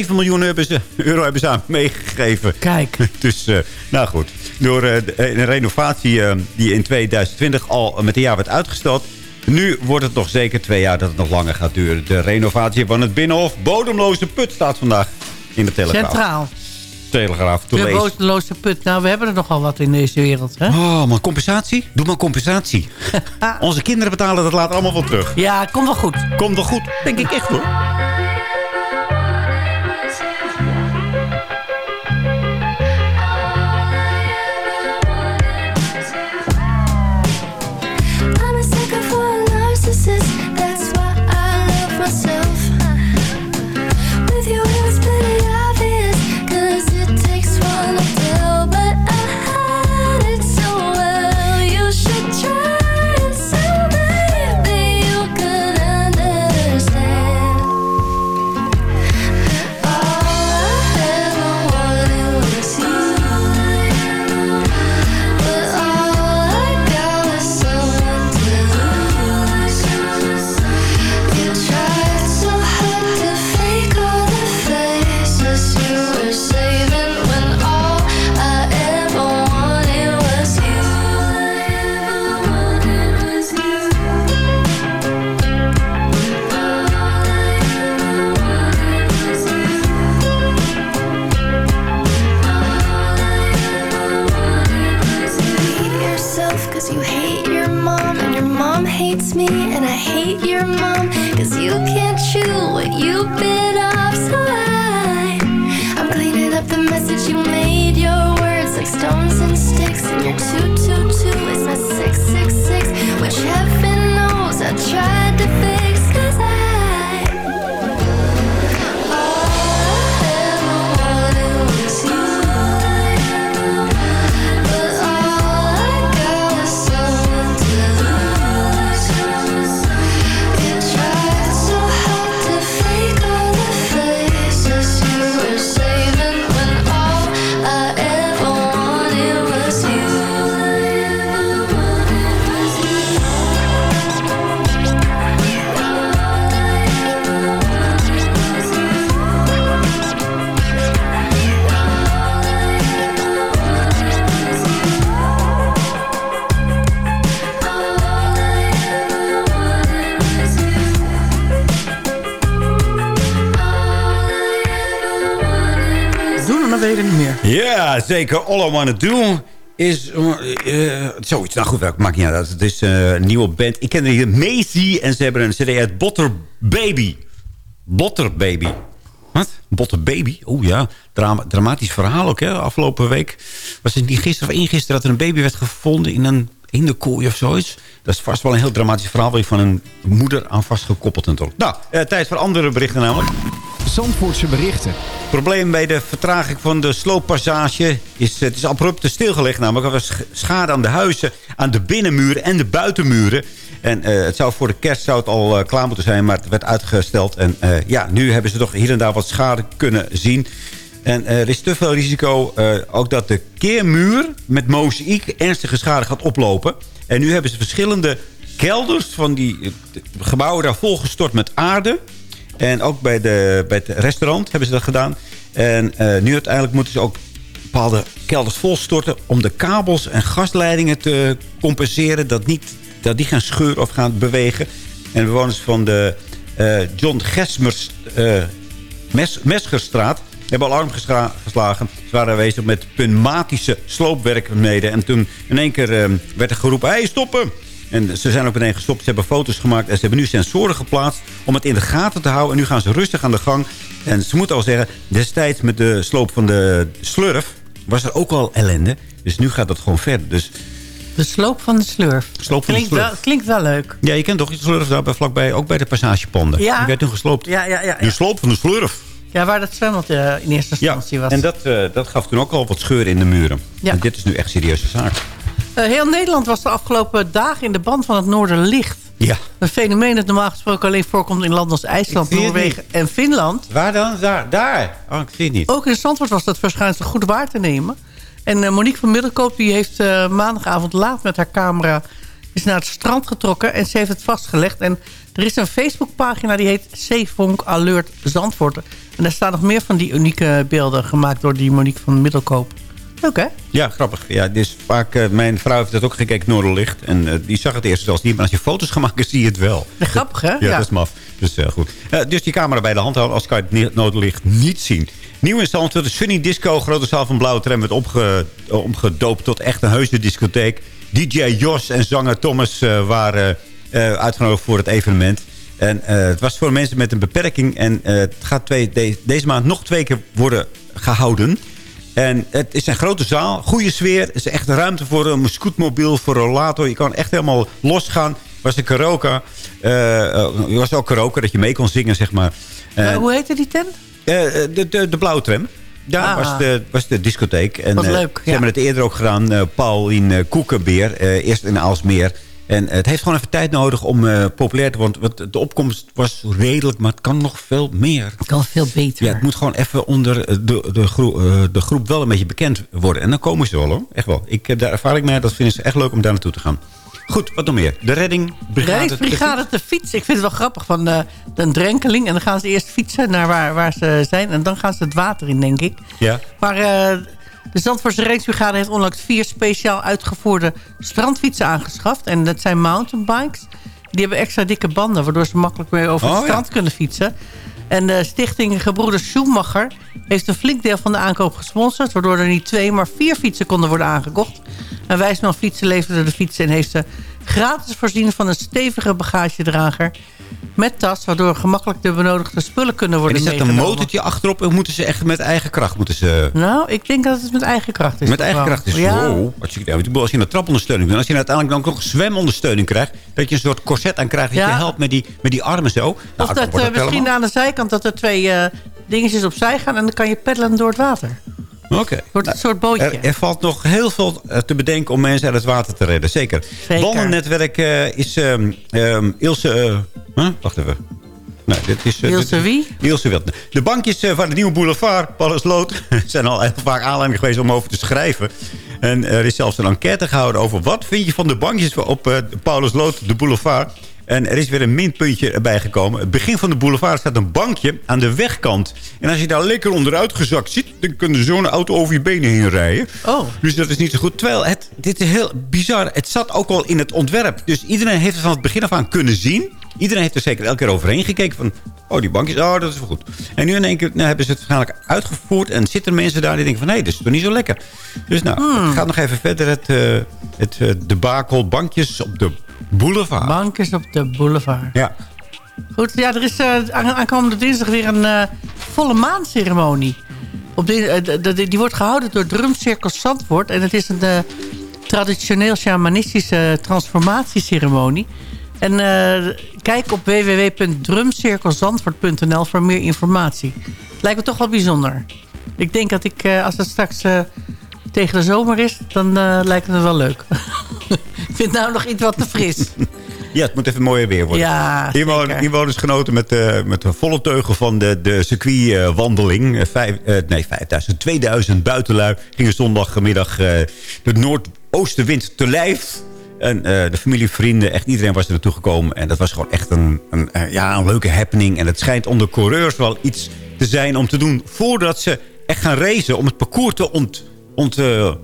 miljoen hebben ze, euro hebben ze aan meegegeven. Kijk. Dus, eh, nou goed. Door eh, een renovatie die in 2020 al met een jaar werd uitgesteld... Nu wordt het nog zeker twee jaar dat het nog langer gaat duren. De renovatie van het Binnenhof Bodemloze Put staat vandaag in de Telegraaf. Centraal. Telegraaf te De bozeloze put. Nou, we hebben er nogal wat in deze wereld. Hè? Oh, maar compensatie? Doe maar compensatie. Onze kinderen betalen dat later allemaal wel terug. Ja, komt wel goed. Komt wel goed. Denk ik echt hoor. Ja, zeker. All I Wanna Do is eh, eh, zoiets. Nou goed, welk maakt niet uit. Het is eh, een nieuwe band. Ik ken hier Macy en ze hebben een cd uit Botter Baby. Botter Baby. Wat? Botter Baby? Oeh ja, Drama, dramatisch verhaal ook. Hè? Afgelopen week was het niet gisteren of ingisteren... dat er een baby werd gevonden in een in de kooi of zoiets. Dat is vast wel een heel dramatisch verhaal... waar je van een moeder aan vastgekoppeld en toch. Nou, tijd voor andere berichten namelijk. Zandvoortse berichten. probleem bij de vertraging van de slooppassage is... Het is abrupt stilgelegd namelijk. Er was sch- schade aan de huizen, aan de binnenmuren en de buitenmuren. En eh, het zou voor de kerst zou het al eh, klaar moeten zijn, maar het werd uitgesteld. En eh, ja, nu hebben ze toch hier en daar wat schade kunnen zien. En er is te veel risico ook dat de keermuur met mozaïek ernstige schade gaat oplopen. En nu hebben ze verschillende kelders van die gebouwen daar volgestort met aarde. En ook bij, de, bij het restaurant hebben ze dat gedaan. En eh, nu uiteindelijk moeten ze ook bepaalde kelders volstorten... om de kabels en gasleidingen te compenseren... dat, niet, dat die gaan scheuren of gaan bewegen. En bewoners van de eh, John Gesmers eh, Mes, Mesgerstraat hebben alarm geslagen. Ze waren aanwezig met pneumatische sloopwerkzaamheden. En toen in één keer werd er geroepen... Hey, stoppen! En ze zijn ook meteen gestopt. Ze hebben foto's gemaakt en ze hebben nu sensoren geplaatst... om het in de gaten te houden. En nu gaan ze rustig aan de gang. En ze moeten al zeggen... destijds met de sloop van de slurf... was er ook al ellende. Dus nu gaat dat gewoon verder. Dus De sloop van de slurf. Sloop van de klinkt, slurf. Wel, klinkt wel leuk. ja, je kent toch die slurf daar bij- vlakbij... ook bij de passagepanden. Ja. Die werd toen gesloopt. Ja, ja, ja. De ja. sloop van de slurf. Ja, waar dat zwembad in eerste instantie was. En dat, eh, dat gaf toen ook al wat scheuren in de muren. Ja. En dit is nu echt serieuze zaak. Eh, heel Nederland was de afgelopen dagen in de band van het Noorderlicht. Ja. Een fenomeen dat normaal gesproken alleen voorkomt in landen als IJsland, Noorwegen en Finland. Waar dan? Daar. Daar. Oh, ik zie het niet. Ook in Zandvoort was dat waarschijnlijk goed waar te nemen. En eh, Monique van Middelkoop die heeft eh, maandagavond laat met haar camera... is naar het strand getrokken en ze heeft het vastgelegd. En er is een Facebookpagina die heet Zeevonk Alert Zandvoort. En daar staan nog meer van die unieke beelden gemaakt door die Monique van Middelkoop. Ja, grappig. Ja, dus vaak, eh, mijn vrouw heeft dat ook gekeken, Noorderlicht. En eh, die zag het eerst zelfs niet. Maar als je foto's gaat maken, zie je het wel. grappig hè? Ja, dat is maf. Dus eh, goed. Dus die camera bij de hand houden, als kan je het Noorderlicht niet zien. Nieuw in Zandvoort, de Sunny Disco, grote zaal van Blauwe Tram... werd opge, omgedoopt tot echt een heuse discotheek. DJ Jos en zanger Thomas waren uitgenodigd voor het evenement. En het was voor mensen met een beperking. En het gaat twee, de- deze maand nog twee keer worden gehouden. En het is een grote zaal, goede sfeer. Er is echt ruimte voor een scootmobiel, voor een rollator. Je kan echt helemaal losgaan. was een karaoke. er was ook karaoke, dat je mee kon zingen, zeg maar. En, hoe heette die tent? eh, de, de, de blauwe tram. Daar Ah. was, de, was de discotheek. En, Wat leuk, Ze hebben het eerder ook gedaan. Paul in Koekenbeer. eerst in Aalsmeer. En het heeft gewoon even tijd nodig om eh, populair te worden. Want de opkomst was redelijk, maar het kan nog veel meer. Het kan veel beter. Ja, het moet gewoon even onder de, de, groep, eh, de groep wel een beetje bekend worden. En dan komen ze wel hoor. Echt wel. Ik heb daar ervaring mee. Dat vinden ze echt leuk om daar naartoe te gaan. Goed, wat nog meer? De redding. Reddingsbrigade te fietsen. Ik vind het wel grappig van eh, een drenkeling. En dan gaan ze eerst fietsen naar waar, waar ze zijn. En dan gaan ze het water in, denk ik. Ja. Maar eh, de Zandvoortse Reddingsbrigade heeft onlangs vier speciaal uitgevoerde strandfietsen aangeschaft. En dat zijn mountainbikes. Die hebben extra dikke banden, waardoor ze makkelijk weer over Oh, het ja. strand kunnen fietsen. En de stichting Gebroeders Schumacher heeft een flink deel van de aankoop gesponsord... waardoor er niet twee, maar vier fietsen konden worden aangekocht. En Wijsman Fietsen leverde de fietsen en heeft ze gratis voorzien van een stevige bagagedrager met tas... waardoor gemakkelijk de benodigde spullen kunnen En worden is dat een motortje achterop? Of moeten ze echt met eigen kracht? Moeten ze... Nou, ik denk dat het met eigen kracht is. Met eigen kracht is Ja. wow. Als je, als je een trapondersteuning doet... als je uiteindelijk dan ook nog zwemondersteuning krijgt... dat je een soort corset aan krijgt... dat Ja. je helpt met die, met die armen zo. Of Nou, dan dat wordt eh, misschien helemaal- aan de zijkant dat er twee eh, dingetjes opzij gaan... en dan kan je peddelen door het water. Wordt een soort bootje. Er, er valt nog heel veel eh, te bedenken om mensen uit het water te redden. Zeker. Zeker. Eh, is ehm, ehm, Ilse... eh, huh? Wacht even. Nee, dit is, Ilse dit wie? Ilse Wild. De bankjes van de nieuwe boulevard, Pallasloot... zijn al heel vaak aanleiding geweest om over te schrijven. En er is zelfs een enquête gehouden over... wat vind je van de bankjes op eh Paulusloot, de boulevard... En er is weer een minpuntje erbij gekomen. Het begin van de boulevard staat een bankje aan de wegkant. En als je daar lekker onderuit gezakt zit... dan kan zo'n auto over je benen heen rijden. Oh. Dus dat is niet zo goed. Terwijl, het, dit is heel bizar. Het zat ook al in het ontwerp. Dus iedereen heeft het van het begin af aan kunnen zien. Iedereen heeft er zeker elke keer overheen gekeken. Van, oh, die bankjes, oh, dat is wel goed. En nu in één keer nou, hebben ze het waarschijnlijk uitgevoerd. En zitten mensen daar die denken van... hé, hey, dit is toch niet zo lekker. Dus nou, Hmm. het gaat nog even verder. Het, eh het eh, debakel bankjes op de boulevard. Bankjes op de boulevard. Ja. Goed, ja, er is aan- aankomende dinsdag weer een volle maanceremonie. Op de, die wordt gehouden door Drumcirkel Zandvoort. En het is een traditioneel shamanistische transformatieceremonie. En eh, kijk op www.drumcirkelzandvoort.nl voor meer informatie. Lijkt me toch wel bijzonder. Ik denk dat ik, eh, als het straks eh, tegen de zomer is, dan lijkt het me wel leuk. ik vind het nou nog iets wat te fris. Ja, het moet even mooier weer worden. Ja, Inwoners, zeker. inwoners genoten met, met de volle teugen van de, de circuitwandeling. Eh, vijf, nee, 5000, 2000 buitenlui gingen zondagmiddag de noordoostenwind te lijf. En eh, de familie, vrienden, echt iedereen was er naartoe gekomen. En dat was gewoon echt een, een, eh, ja, een leuke happening. En het schijnt onder coureurs wel iets te zijn om te doen... voordat ze echt gaan racen om het parcours te ont, ont, eh,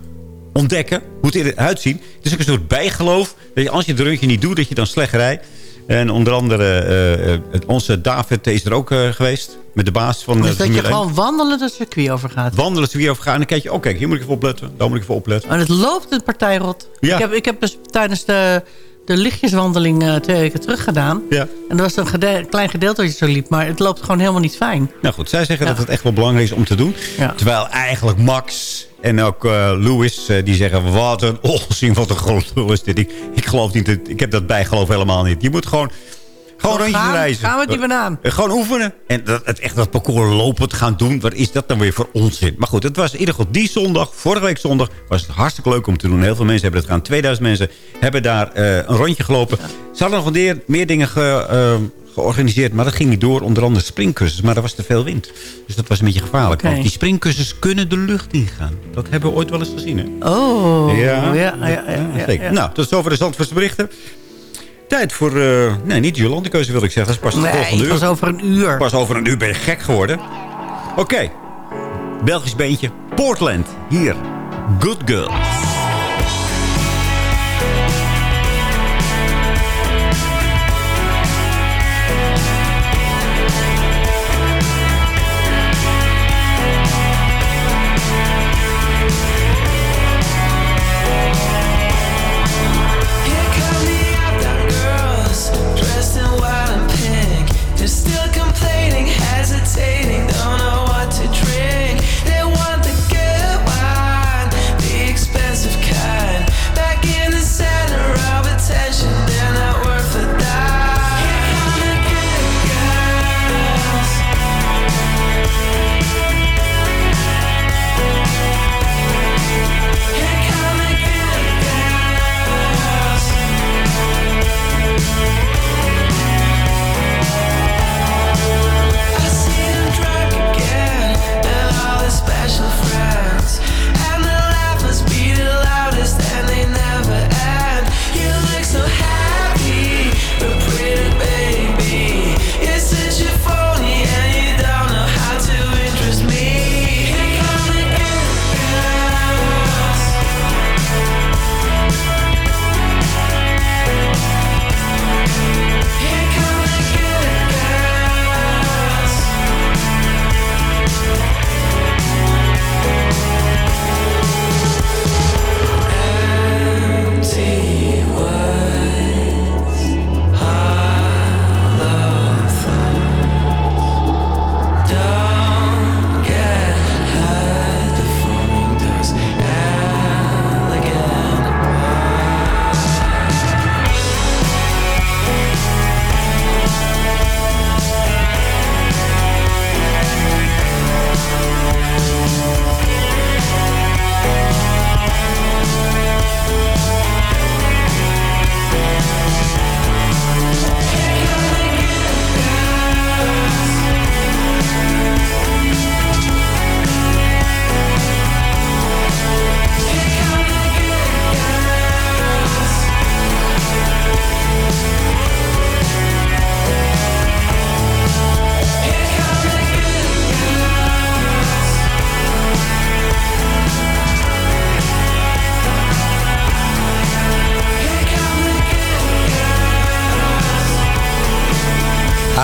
ontdekken. Hoe het eruit ziet. Het is ook een soort bijgeloof. Dat als je het rondje niet doet, dat je dan slecht rijdt. En onder andere eh, eh, onze David is er ook eh, geweest. Met de baas van de Dus dat je Formule 1. gewoon wandelen het circuit over gaat. Wandelen ze weer over gaan. En dan kijk je, oh kijk, hier moet ik even opletten. Daar moet ik even opletten. En het loopt een partij rot. Ja. Ik, heb, ik heb dus tijdens de, de lichtjeswandeling twee weken terug gedaan. Ja. En er was een gede- klein gedeelte dat je zo liep. Maar het loopt gewoon helemaal niet fijn. Nou goed, zij zeggen Ja. dat het echt wel belangrijk is om te doen. Ja. Terwijl eigenlijk Max en ook eh Lewis, eh, die zeggen... wat een onzin, wat een gelul is dit. Ik, ik geloof niet, ik heb dat bijgeloof helemaal niet. Je moet gewoon Gewoon Gaan- rondjes reizen. gaan met die banaan. Eh, Gewoon oefenen. En dat, het echt dat parcours lopen te gaan doen. Wat is dat dan weer voor onzin? Maar goed, het was in ieder geval die zondag. Vorige week zondag was het hartstikke leuk om te doen. Heel veel mensen hebben het gedaan. 2000 mensen hebben daar een rondje gelopen. Ze hadden nog meer, meer dingen ge, georganiseerd. Maar dat ging niet door. Onder andere springkussens. Maar er was te veel wind. Dus dat was een beetje gevaarlijk. Want die springkussens kunnen de lucht ingaan. Dat hebben we ooit wel eens gezien, hè? Oh, Ja, ja, ja, ja. zeker. Nou, tot zover de Zandvoortse berichten. Tijd voor... eh, nee, niet Jolande keuze wil ik zeggen. Dat is pas de volgende Nee, uur. pas over een uur. Pas over een uur ben je gek geworden. Oké. Belgisch beentje. Portland. Hier. Good Girls.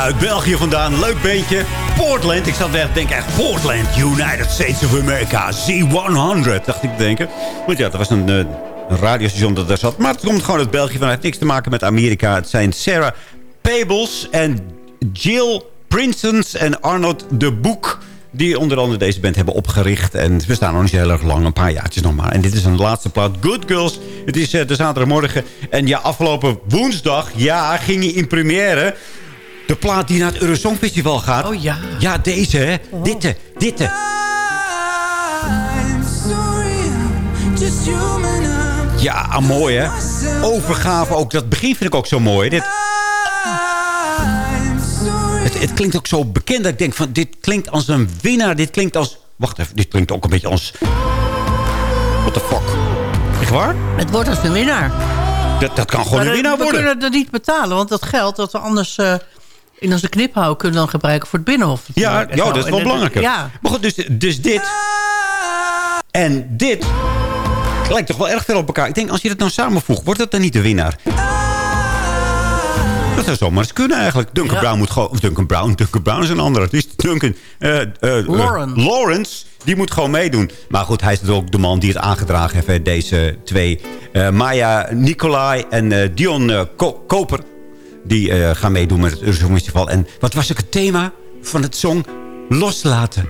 Uit België vandaan. Leuk beentje. Portland. Ik zat te denken echt Portland. United States of America. C100. Dacht ik te denken. Want ja, dat was een, eh, een radiostation dat daar zat. Maar het komt gewoon uit België. Van heeft niks te maken met Amerika. Het zijn Sarah Peebles en Jill Prinsons en Arnold de Boek die onder andere deze band hebben opgericht. En we staan nog niet heel erg lang, een paar jaartjes nog maar. En dit is een laatste plaat, Good Girls. Het is eh, de zaterdagmorgen. En ja, afgelopen woensdag, ja, ging hij in première. De plaat die naar het Eurosong Festival gaat. Oh ja. Ja, deze, hè. Ditte, ditte. Human. I'm Ja, ah, mooi, hè. Overgave ook. Dat begin vind ik ook zo mooi. Dit, het, het klinkt ook zo bekend dat ik denk van... Dit klinkt als een winnaar. Dit klinkt als... Wacht even, dit klinkt ook een beetje als... What the fuck? Echt waar? Het wordt als een winnaar. Dat, dat kan gewoon Maar een we- winnaar we worden. kunnen dat niet betalen, want dat geld dat we anders eh, in onze knip houden... kunnen we dan gebruiken voor het Binnenhof. Ja. En ja, dat is En wel belangrijker. Ja, Maar goed, dus, dus dit... En dit... Lijkt toch wel erg veel op elkaar. Ik denk, als je dat nou samenvoegt, wordt dat dan niet de winnaar? Dat zou zomaar eens kunnen eigenlijk. Duncan Ja. Brown moet gewoon... Of Duncan Brown. Duncan Brown is een andere. Het is Duncan... eh, eh, eh, Lauren. Lawrence. Die moet gewoon meedoen. Maar goed, hij is ook de man die het aangedragen heeft. Deze twee. Maya Nicolai en Dion Ko- Koper. Die eh, gaan meedoen met het Eurosong Festival. En wat was ook het thema van het song? Loslaten.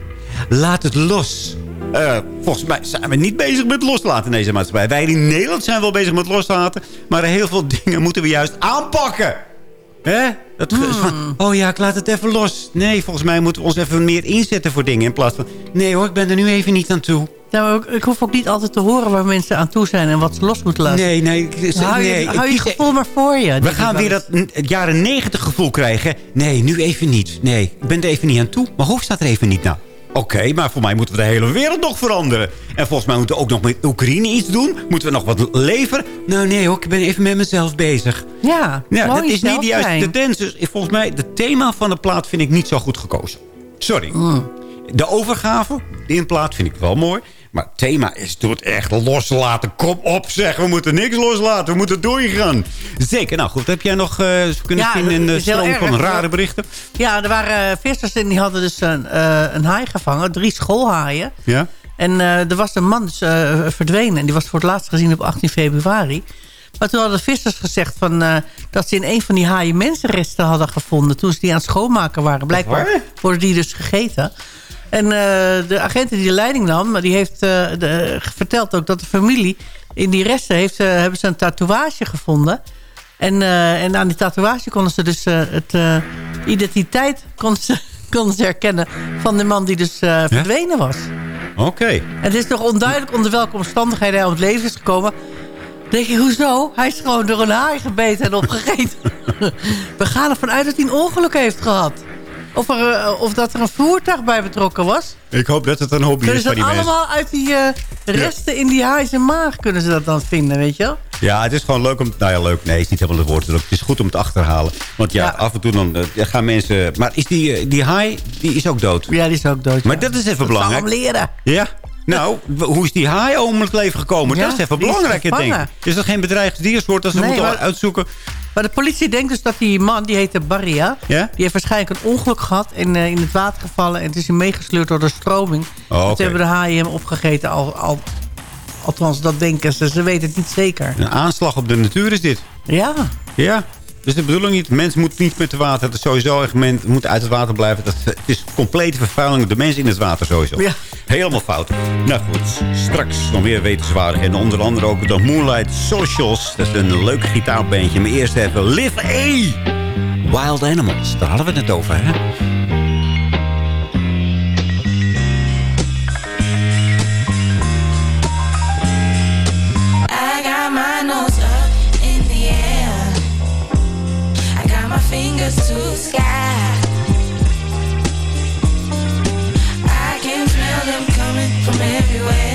Laat het los. Eh, volgens mij zijn we niet bezig met loslaten in deze maatschappij. Wij in Nederland zijn wel bezig met loslaten. Maar heel veel dingen moeten we juist aanpakken. Hè? Dat is van, oh ja, ik laat het even los. Nee, volgens mij moeten we ons even meer inzetten voor dingen. In plaats van, nee hoor, ik ben er nu even niet aan toe. Maar ik, hoef ook niet altijd te horen waar mensen aan toe zijn... en wat ze los moeten laten. Nee, nee. ik- hou je, nee, hou je gevoel maar voor je. We gaan weer dat jaren negentig gevoel krijgen. Nee, nu even niet. Nee, ik ben er even niet aan toe. Mijn hoofd staat er even niet nou. Oké, maar voor mij moeten we de hele wereld nog veranderen. En volgens mij moeten we ook nog met Oekraïne iets doen. Moeten we nog wat leveren? Nou nee hoor, ik ben even met mezelf bezig. Ja, Ja, dat is niet de juiste tendens. Dus volgens mij, het thema van de plaat vind ik niet zo goed gekozen. Sorry. Mm. De overgave in plaat vind ik wel mooi. Maar het thema is door het echt loslaten. Kom op zeg, we moeten niks loslaten. We moeten doorgaan. Zeker. Nou goed, heb jij nog eh, kunnen Ja, vinden in de heel stroom van rare berichten? Ja, er waren eh, vissers en die hadden dus een, eh, een haai gevangen. Drie schoolhaaien. Ja? En eh, er was een man dus, eh, verdwenen. En die was voor het laatst gezien op 18 februari. Maar toen hadden de vissers gezegd van, eh, dat ze in een van die haaien mensenresten hadden gevonden. Toen ze die aan het schoonmaken waren. Blijkbaar worden die dus gegeten. En eh, de agent die de leiding nam, die heeft eh, de, verteld ook dat de familie... in die resten heeft, eh, hebben ze een tatoeage gevonden. En, en aan die tatoeage konden ze dus eh, het identiteit konden ze, konden ze herkennen... van de man die dus verdwenen was. Oké. Het is nog onduidelijk onder welke omstandigheden hij om het leven is gekomen. Denk je, hoezo? Hij is gewoon door een haai gebeten en opgegeten. We gaan ervan uit dat hij een ongeluk heeft gehad. Of, er, eh, of dat er een voertuig bij betrokken was. Ik hoop dat het een hobby Kunnen is ze van die mensen. allemaal uit die eh, resten in die haai zijn maag... kunnen ze dat dan vinden, weet je wel? Ja, het is gewoon leuk om... Nou ja, leuk. Nee, het is niet helemaal het woord. Het is goed om het achterhalen. Want ja, af en toe dan eh, gaan mensen... Maar is die, die haai, die is ook dood? Ja, die is ook dood. Maar dat is even Dat belangrijk. leren. Ja. Nou, hoe is die haai om het leven gekomen? Dat is even belangrijk, denk ik. Is dat geen bedreigd diersoort dat ze Nee, moeten maar- uitzoeken? Maar de politie denkt dus dat die man, die heette Barria... Die heeft waarschijnlijk een ongeluk gehad en eh, in het water gevallen... en het is meegesleurd door de stroming. Oh. Toen hebben de haaien hem opgegeten. Al, al, althans, dat denken ze. Ze weten het niet zeker. Een aanslag op de natuur is dit. Ja. Ja. Dus de bedoeling niet. Mens moet niet met het water. Het is sowieso echt men moet uit het water blijven. Dat, het is complete vervuiling. De mens in het water sowieso. Ja. Helemaal fout. Nou goed, straks nog meer wetenswaardig. En onder andere ook de Moonlight Socials. Dat is een leuk gitaarbandje. Maar eerst even Live A. Wild Animals. Daar hadden we het over, hè? To the sky. I can them coming from everywhere.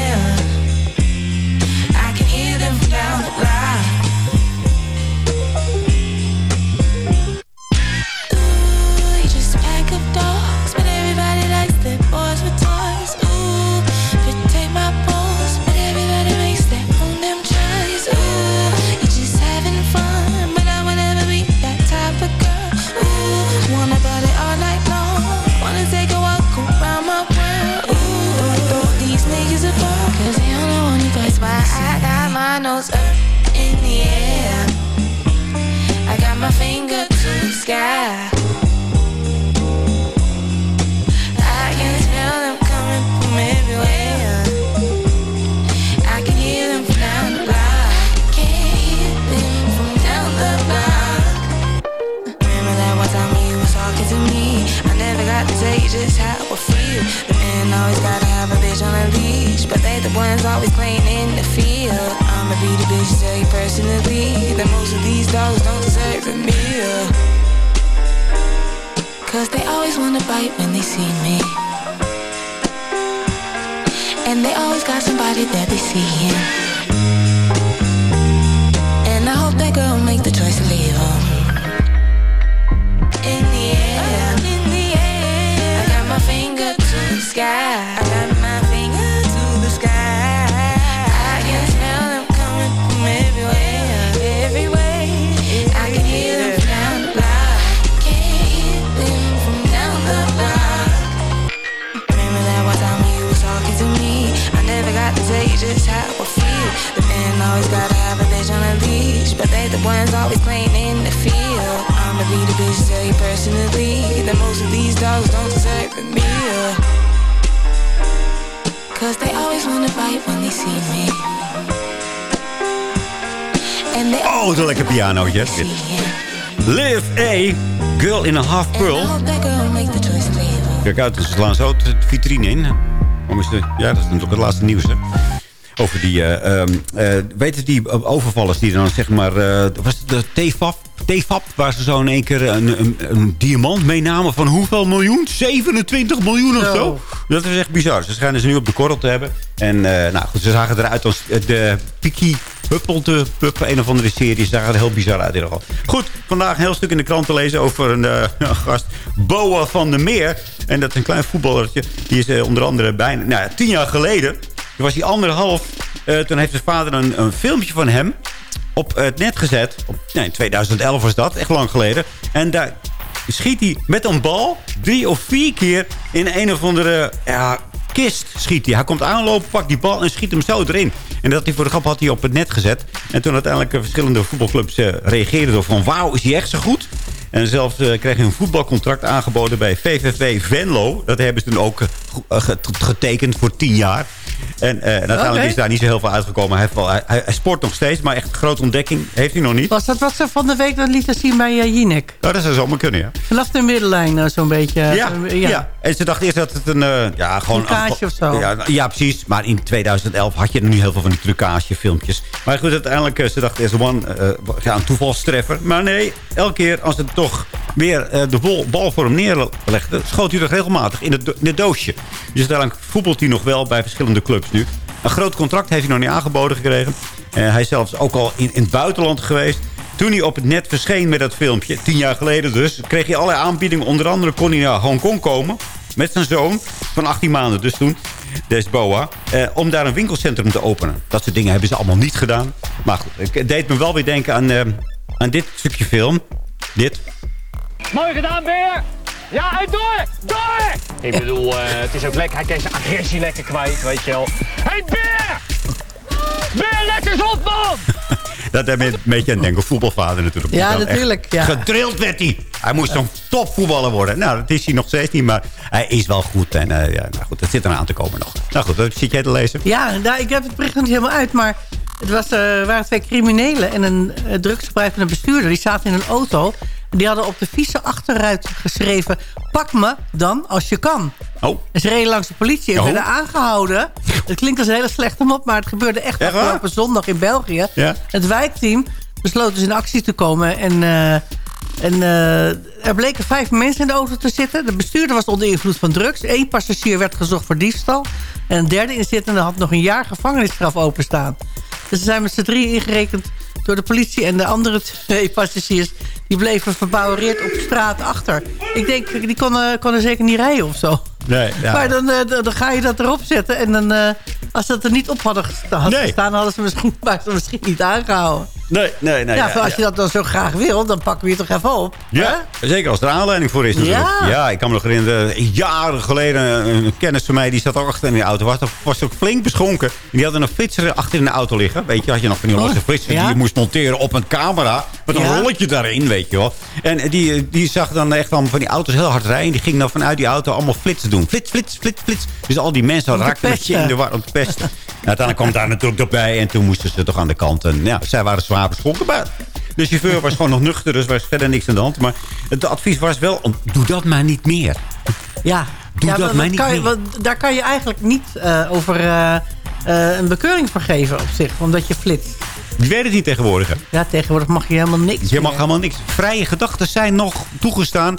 They always wanna bite when they see me. And they Oh, wat een lekker pianootje. Live A, Girl in a Half Pearl. Kijk uit, ze slaan zo de vitrine in. De, ja, dat is natuurlijk het laatste nieuws, hè. Over die, eh, ehm, eh, weet je, die overvallers die dan zeg maar... eh, was het de TFAP? Waar ze zo in één keer een, een, een diamant meenamen van hoeveel miljoen? 27 miljoen of zo? Dat is echt bizar. Ze schijnen ze nu op de korrel te hebben. En eh, nou goed, ze zagen eruit als de Piki Huppelde Pup, een of andere serie. Ze zagen er heel bizar uit in ieder geval. Goed, vandaag een heel stuk in de krant te lezen over een eh, gast. Boa van der Meer. En dat is een klein voetballertje. Die is eh, onder andere bijna, nou ja, tien jaar geleden. Toen was hij anderhalf. Eh, toen heeft zijn vader een, een filmpje van hem op het net gezet. Op, nee, in 2011 was dat, echt lang geleden. En daar schiet hij met een bal drie of vier keer in een of andere ja, kist schiet hij. Hij komt aanlopen, pakt die bal en schiet hem zo erin. En dat hij voor de grap had hij op het net gezet. En toen uiteindelijk eh, verschillende voetbalclubs eh, reageerden door van... wauw, is hij echt zo goed? En zelfs eh, kreeg hij een voetbalcontract aangeboden bij VVV Venlo. Dat hebben ze toen ook getekend voor tien jaar. En, eh, en uiteindelijk is daar niet zo heel veel uitgekomen. Hij, wel, hij, hij sport nog steeds, maar echt een grote ontdekking heeft hij nog niet. Was dat wat ze van de week dat lieten zien bij uh, Jinek? Nou, dat zou zomaar kunnen, ja. Vanaf de middenlijn eh, zo'n beetje. Ja, ja. en ze dachten eerst dat het een... ja, gewoon Trucage of zo. Ja, ja, precies. Maar in 2011 had je er nu heel veel van die trucagefilmpjes. Maar goed, uiteindelijk, ze dachten eerst one, ja, een toevalstreffer. Maar nee, elke keer als het toch weer de bal, bal voor hem neerlegde... schoot hij er regelmatig in het, in het doosje. Dus uiteindelijk voetbalt hij nog wel bij verschillende Een groot contract heeft hij nog niet aangeboden gekregen. Hij is zelfs ook al in, in het buitenland geweest. Toen hij op het net verscheen met dat filmpje, tien jaar geleden dus... kreeg hij allerlei aanbiedingen. Onder andere kon hij naar Hongkong komen met zijn zoon van 18 maanden dus toen, Des Boa... Eh, om daar een winkelcentrum te openen. Dat soort dingen hebben ze allemaal niet gedaan. Maar goed, het deed me wel weer denken aan, eh, aan dit stukje film. Dit. Mooi gedaan, Beer! Ja, en door! Door! Ik bedoel, eh, het is ook lekker. Hij kan zijn agressie lekker kwijt, weet je wel. Hé, hey, Beer! Beer, lekker op, man! Dat deed me een beetje aan denken. Voetbalvader natuurlijk. Ja, natuurlijk, ja. Gedrild werd hij. Hij moest zo'n topvoetballer worden. Nou, dat is hij nog steeds niet. Maar hij is wel goed. En eh, ja, nou goed, dat zit eraan te komen nog. Nou goed, wat zit jij te lezen? Ja, nou, ik heb het bericht nog niet helemaal uit, maar het was, er waren twee criminelen en een uh, drugsgebruikende bestuurder. Die zaten in een auto. Die hadden op de vieze achteruit geschreven... pak me dan als je kan. Oh. En ze reden langs de politie en Oh. werden aangehouden. Het klinkt als een hele slechte mop, maar het gebeurde echt, Echt waar? afgelopen zondag in België. Ja. Het wijkteam besloot dus in actie te komen. En, eh, en eh, er bleken vijf mensen in de auto te zitten. De bestuurder was onder invloed van drugs. Eén passagier werd gezocht voor diefstal. En een derde inzittende had nog een jaar gevangenisstraf openstaan. Dus ze zijn met z'n drie ingerekend door de politie. En de andere twee passagiers die bleven verbouwereerd op straat achter. Ik denk, die konden, konden zeker niet rijden of zo. Nee, ja. Maar dan, eh, dan dan ga je dat erop zetten. En dan, eh, als dat er niet op hadden gestaan, Nee. gestaan hadden ze misschien, ze misschien niet aangehouden. Nee, nee, nee. ja, ja, voor als ja. je dat dan zo graag wil, dan pakken we je toch even op. Ja, zeker als er aanleiding voor is natuurlijk. Ja. Ja, ik kan me nog herinneren, jaren geleden, een kennis van mij, die zat ook achter in de auto. Was, was ook flink beschonken. Die had een flitser achter in de auto liggen. Weet je, had je nog van die Oh, losse flitsers ja. die je moest monteren op een camera. Met een rolletje daarin, weet je wel. En die, die zag dan echt allemaal van die auto's heel hard rijden. Die ging dan vanuit die auto allemaal flitsen doen. Flits, flits, flits, flits. Dus al die mensen raakten pesten. in de war om te pesten. Nou, uiteindelijk kwam daar natuurlijk nog bij. En toen moesten ze toch aan de kant. En ja, zij waren zwaar beschonken. Maar de chauffeur was gewoon nog nuchter. Dus was verder niks aan de hand. Maar het advies was wel, om, doe dat maar niet meer. Ja, Doe ja, dat mij niet kan meer. want daar kan je eigenlijk niet eh, over eh, eh, een bekeuring voor geven op zich. Omdat je flitst. Die weet het niet tegenwoordig. hè. Ja, tegenwoordig mag je helemaal niks. Je mag meer. helemaal niks. Vrije gedachten zijn nog toegestaan.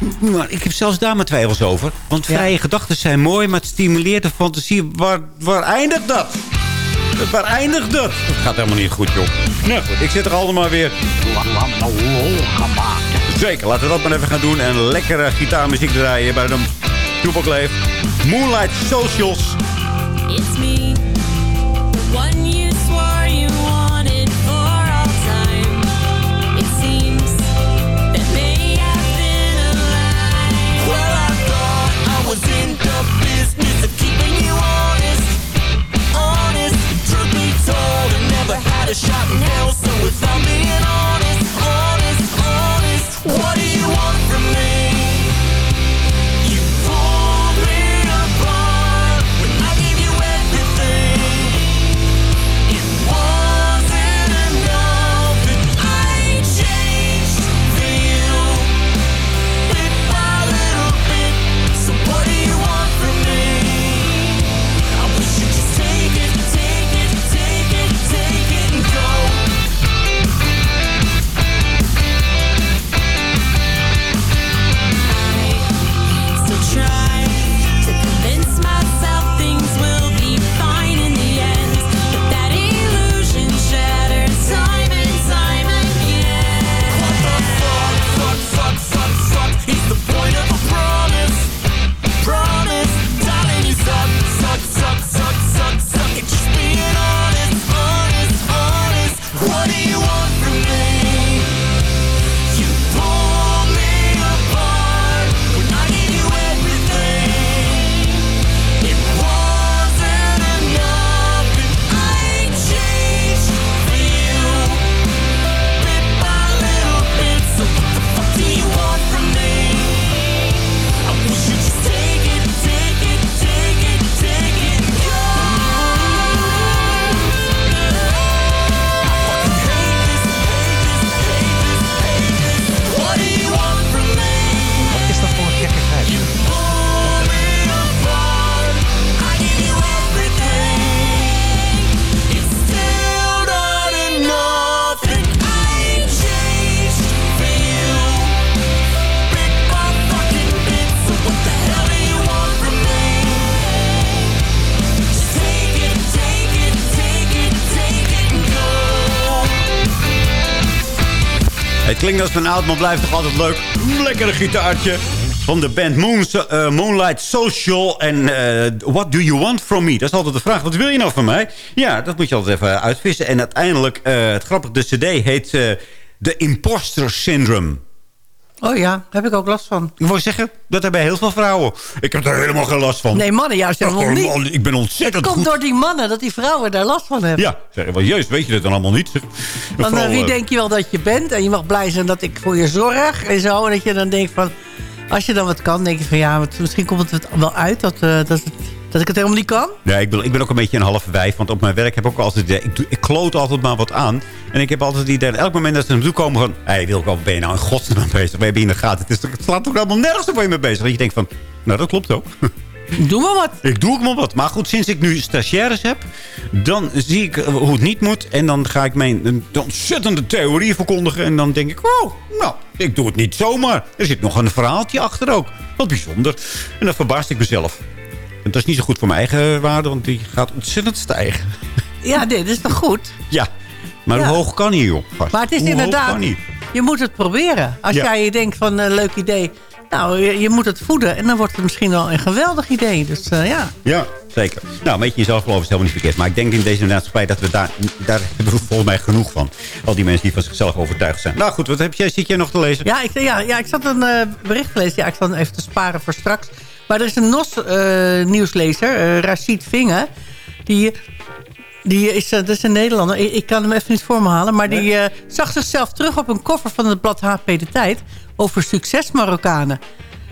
Maar ik heb zelfs daar mijn twijfels over. Want vrije gedachten zijn mooi, maar het stimuleert de fantasie. Waar, waar eindigt dat? Waar eindigt dat? Dat gaat helemaal niet goed, joh. Nou goed, ik zit er allemaal weer... Zeker, laten we dat maar even gaan doen. En lekkere gitaarmuziek draaien bij de Toepak Leef. Moonlight Socials. It's me, the shot and hell, so without being on Een oud, maar blijft toch altijd leuk. Lekkere gitaartje. Van de band eh, Moonlight Social. En eh, What Do You Want From Me? Dat is altijd de vraag. Wat wil je nou van mij? Ja, dat moet je altijd even uitvissen. En uiteindelijk, eh, het grappige, de cd heet The Imposter Syndrome. Oh ja, daar heb ik ook last van. Ik wil zeggen, dat hebben heel veel vrouwen. Ik heb er helemaal geen last van. Nee, mannen juist helemaal niet. Ik ben ontzettend Het komt goed. door die mannen dat die vrouwen daar last van hebben. Ja, zeg, wel, juist, weet je dat dan allemaal niet? Vooral, eh, wie eh, denk je wel dat je bent? En je mag blij zijn dat ik voor je zorg en zo. En dat je dan denkt van... Als je dan wat kan, denk je van ja, misschien komt het wel uit dat, eh, dat, het, dat ik het helemaal niet kan. Ja, ik ben, ik ben ook een beetje een halve wijf. Want op mijn werk heb ik ook altijd... Ik, ik kloot altijd maar wat aan. En ik heb altijd het idee... elk moment dat ze naartoe komen van... Hé, wil ik wel, ben je nou in godsnaam bezig? We hebben hier in de gaten. Het, is, het slaat toch allemaal nergens op waar je mee bezig bent. Dat je denkt van... Nou, dat klopt ook. Doe maar wat. Ik doe ook maar wat. Maar goed, sinds ik nu stagiaires heb... dan zie ik eh, hoe het niet moet. En dan ga ik mijn een ontzettende theorie verkondigen. En dan denk ik... Oh, nou, ik doe het niet zomaar. Er zit nog een verhaaltje achter ook. Wat bijzonder. En dan verbaas ik mezelf. Dat is niet zo goed voor mijn eigen waarde... want die gaat ontzettend stijgen. Ja, dit is toch goed? Ja, maar Ja. hoe hoog kan hij, joh? Maar het is Hoe hoog inderdaad... Je moet het proberen. Als Ja. jij je denkt van een leuk idee... Nou, je, je moet het voeden. En dan wordt het misschien wel een geweldig idee. Dus eh, ja. Ja, zeker. Nou, een beetje in jezelf geloven is helemaal niet verkeerd. Maar ik denk in deze maatschappij dat we daar... daar hebben we volgens mij genoeg van. Al die mensen die van zichzelf overtuigd zijn. Nou goed, wat heb jij, zit jij nog te lezen? Ja, ik, ja, ja, ik zat een eh, bericht te lezen. Ja, ik hem even te sparen voor straks. Maar er is een NOS-nieuwslezer, eh Rashid Vinger. Die, die is, eh, dat is een Nederlander. Ik, kan hem even niet voor me halen. Maar die eh, zag zichzelf terug op een koffer van het blad HP De Tijd... over succes Marokkanen.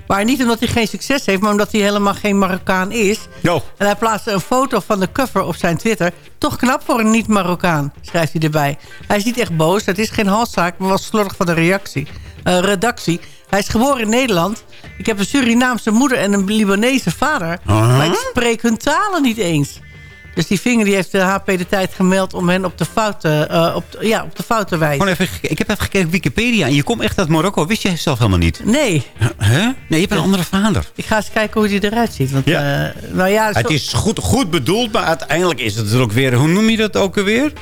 Maar niet omdat hij geen succes heeft, maar omdat hij helemaal geen Marokkaan is. No. En hij plaatste een foto van de cover op zijn Twitter. Toch knap voor een niet-Marokkaan, schrijft hij erbij. Hij is niet echt boos, het is geen halszaak, maar was slordig van de reactie. Eh, redactie. Hij is geboren in Nederland. Ik heb een Surinaamse moeder en een Libanese vader. Uh-huh. Maar ik spreek hun talen niet eens. Dus die vinger die heeft de HP de tijd gemeld om hen op de fout, eh, op, ja, op de te wijzen. Even, ik heb even gekeken op Wikipedia. En je komt echt uit Marokko. Wist je zelf helemaal niet? Nee. Hè? Nee, je hebt een andere vader. Ik ga eens kijken hoe die eruit ziet. Want, Ja. eh, nou ja, zo- Het is goed, goed bedoeld, maar uiteindelijk is het er ook weer... Hoe noem je dat ook alweer?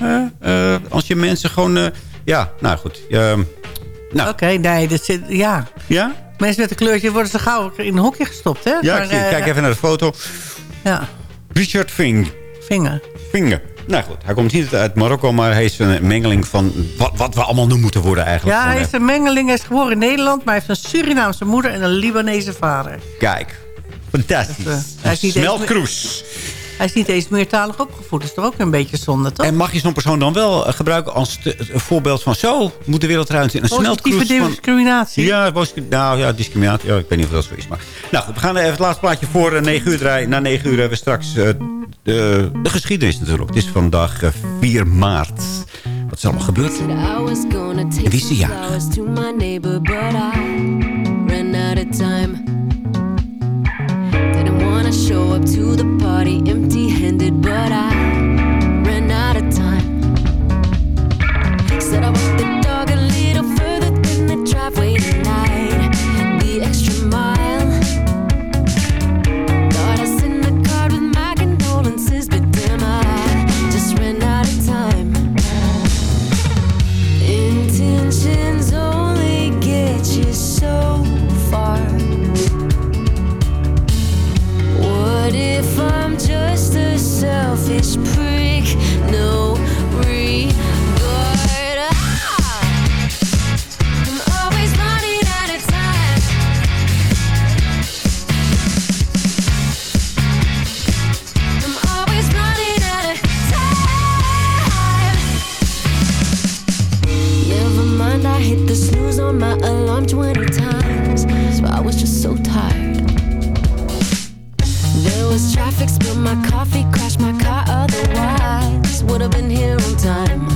Eh, als je mensen gewoon... ja, nou goed. ehm, nou, Oké, nee, dat zit, ja. Ja? Mensen met een kleurtje worden ze gauw in een hokje gestopt, hè? ja, Maar, eh, kijk even naar de foto. Ja, Richard Ving. vinger. Vinger. Nou goed, hij komt niet uit Marokko, maar hij is een mengeling van wat, wat we allemaal nu moeten worden eigenlijk. Ja, hij is een mengeling. Hij is geboren in Nederland, maar hij heeft een Surinaamse moeder en een Libanese vader. Kijk, fantastisch. Dus, hij is niet eens. Hij is niet eens meertalig opgevoed. Dat is toch ook een beetje zonde, toch? En mag je zo'n persoon dan wel eh, gebruiken als een voorbeeld van... zo moet de wereld eruit zien. Een Positieve smeltkroes van... discriminatie. Ja, nou ja, discriminatie. Ja, ik weet niet of dat zo is. Maar. Nou goed, we gaan even het laatste plaatje voor eh, 9 uur draaien. Na 9 uur hebben we straks eh, de, de geschiedenis natuurlijk. Het is vandaag eh, 4 maart. Wat is er allemaal gebeurd? En wie is de jarig? Wanna show up to the party empty-handed, but I ran out of time. Said I walked the dog a little further than the driveway selfish prick? No regard. Ah! I'm always running out of time. I'm always running out of time. Never mind, I hit the snooze on my alarm 20 times. So I was just so tired. There was traffic, spilled my coffee, time.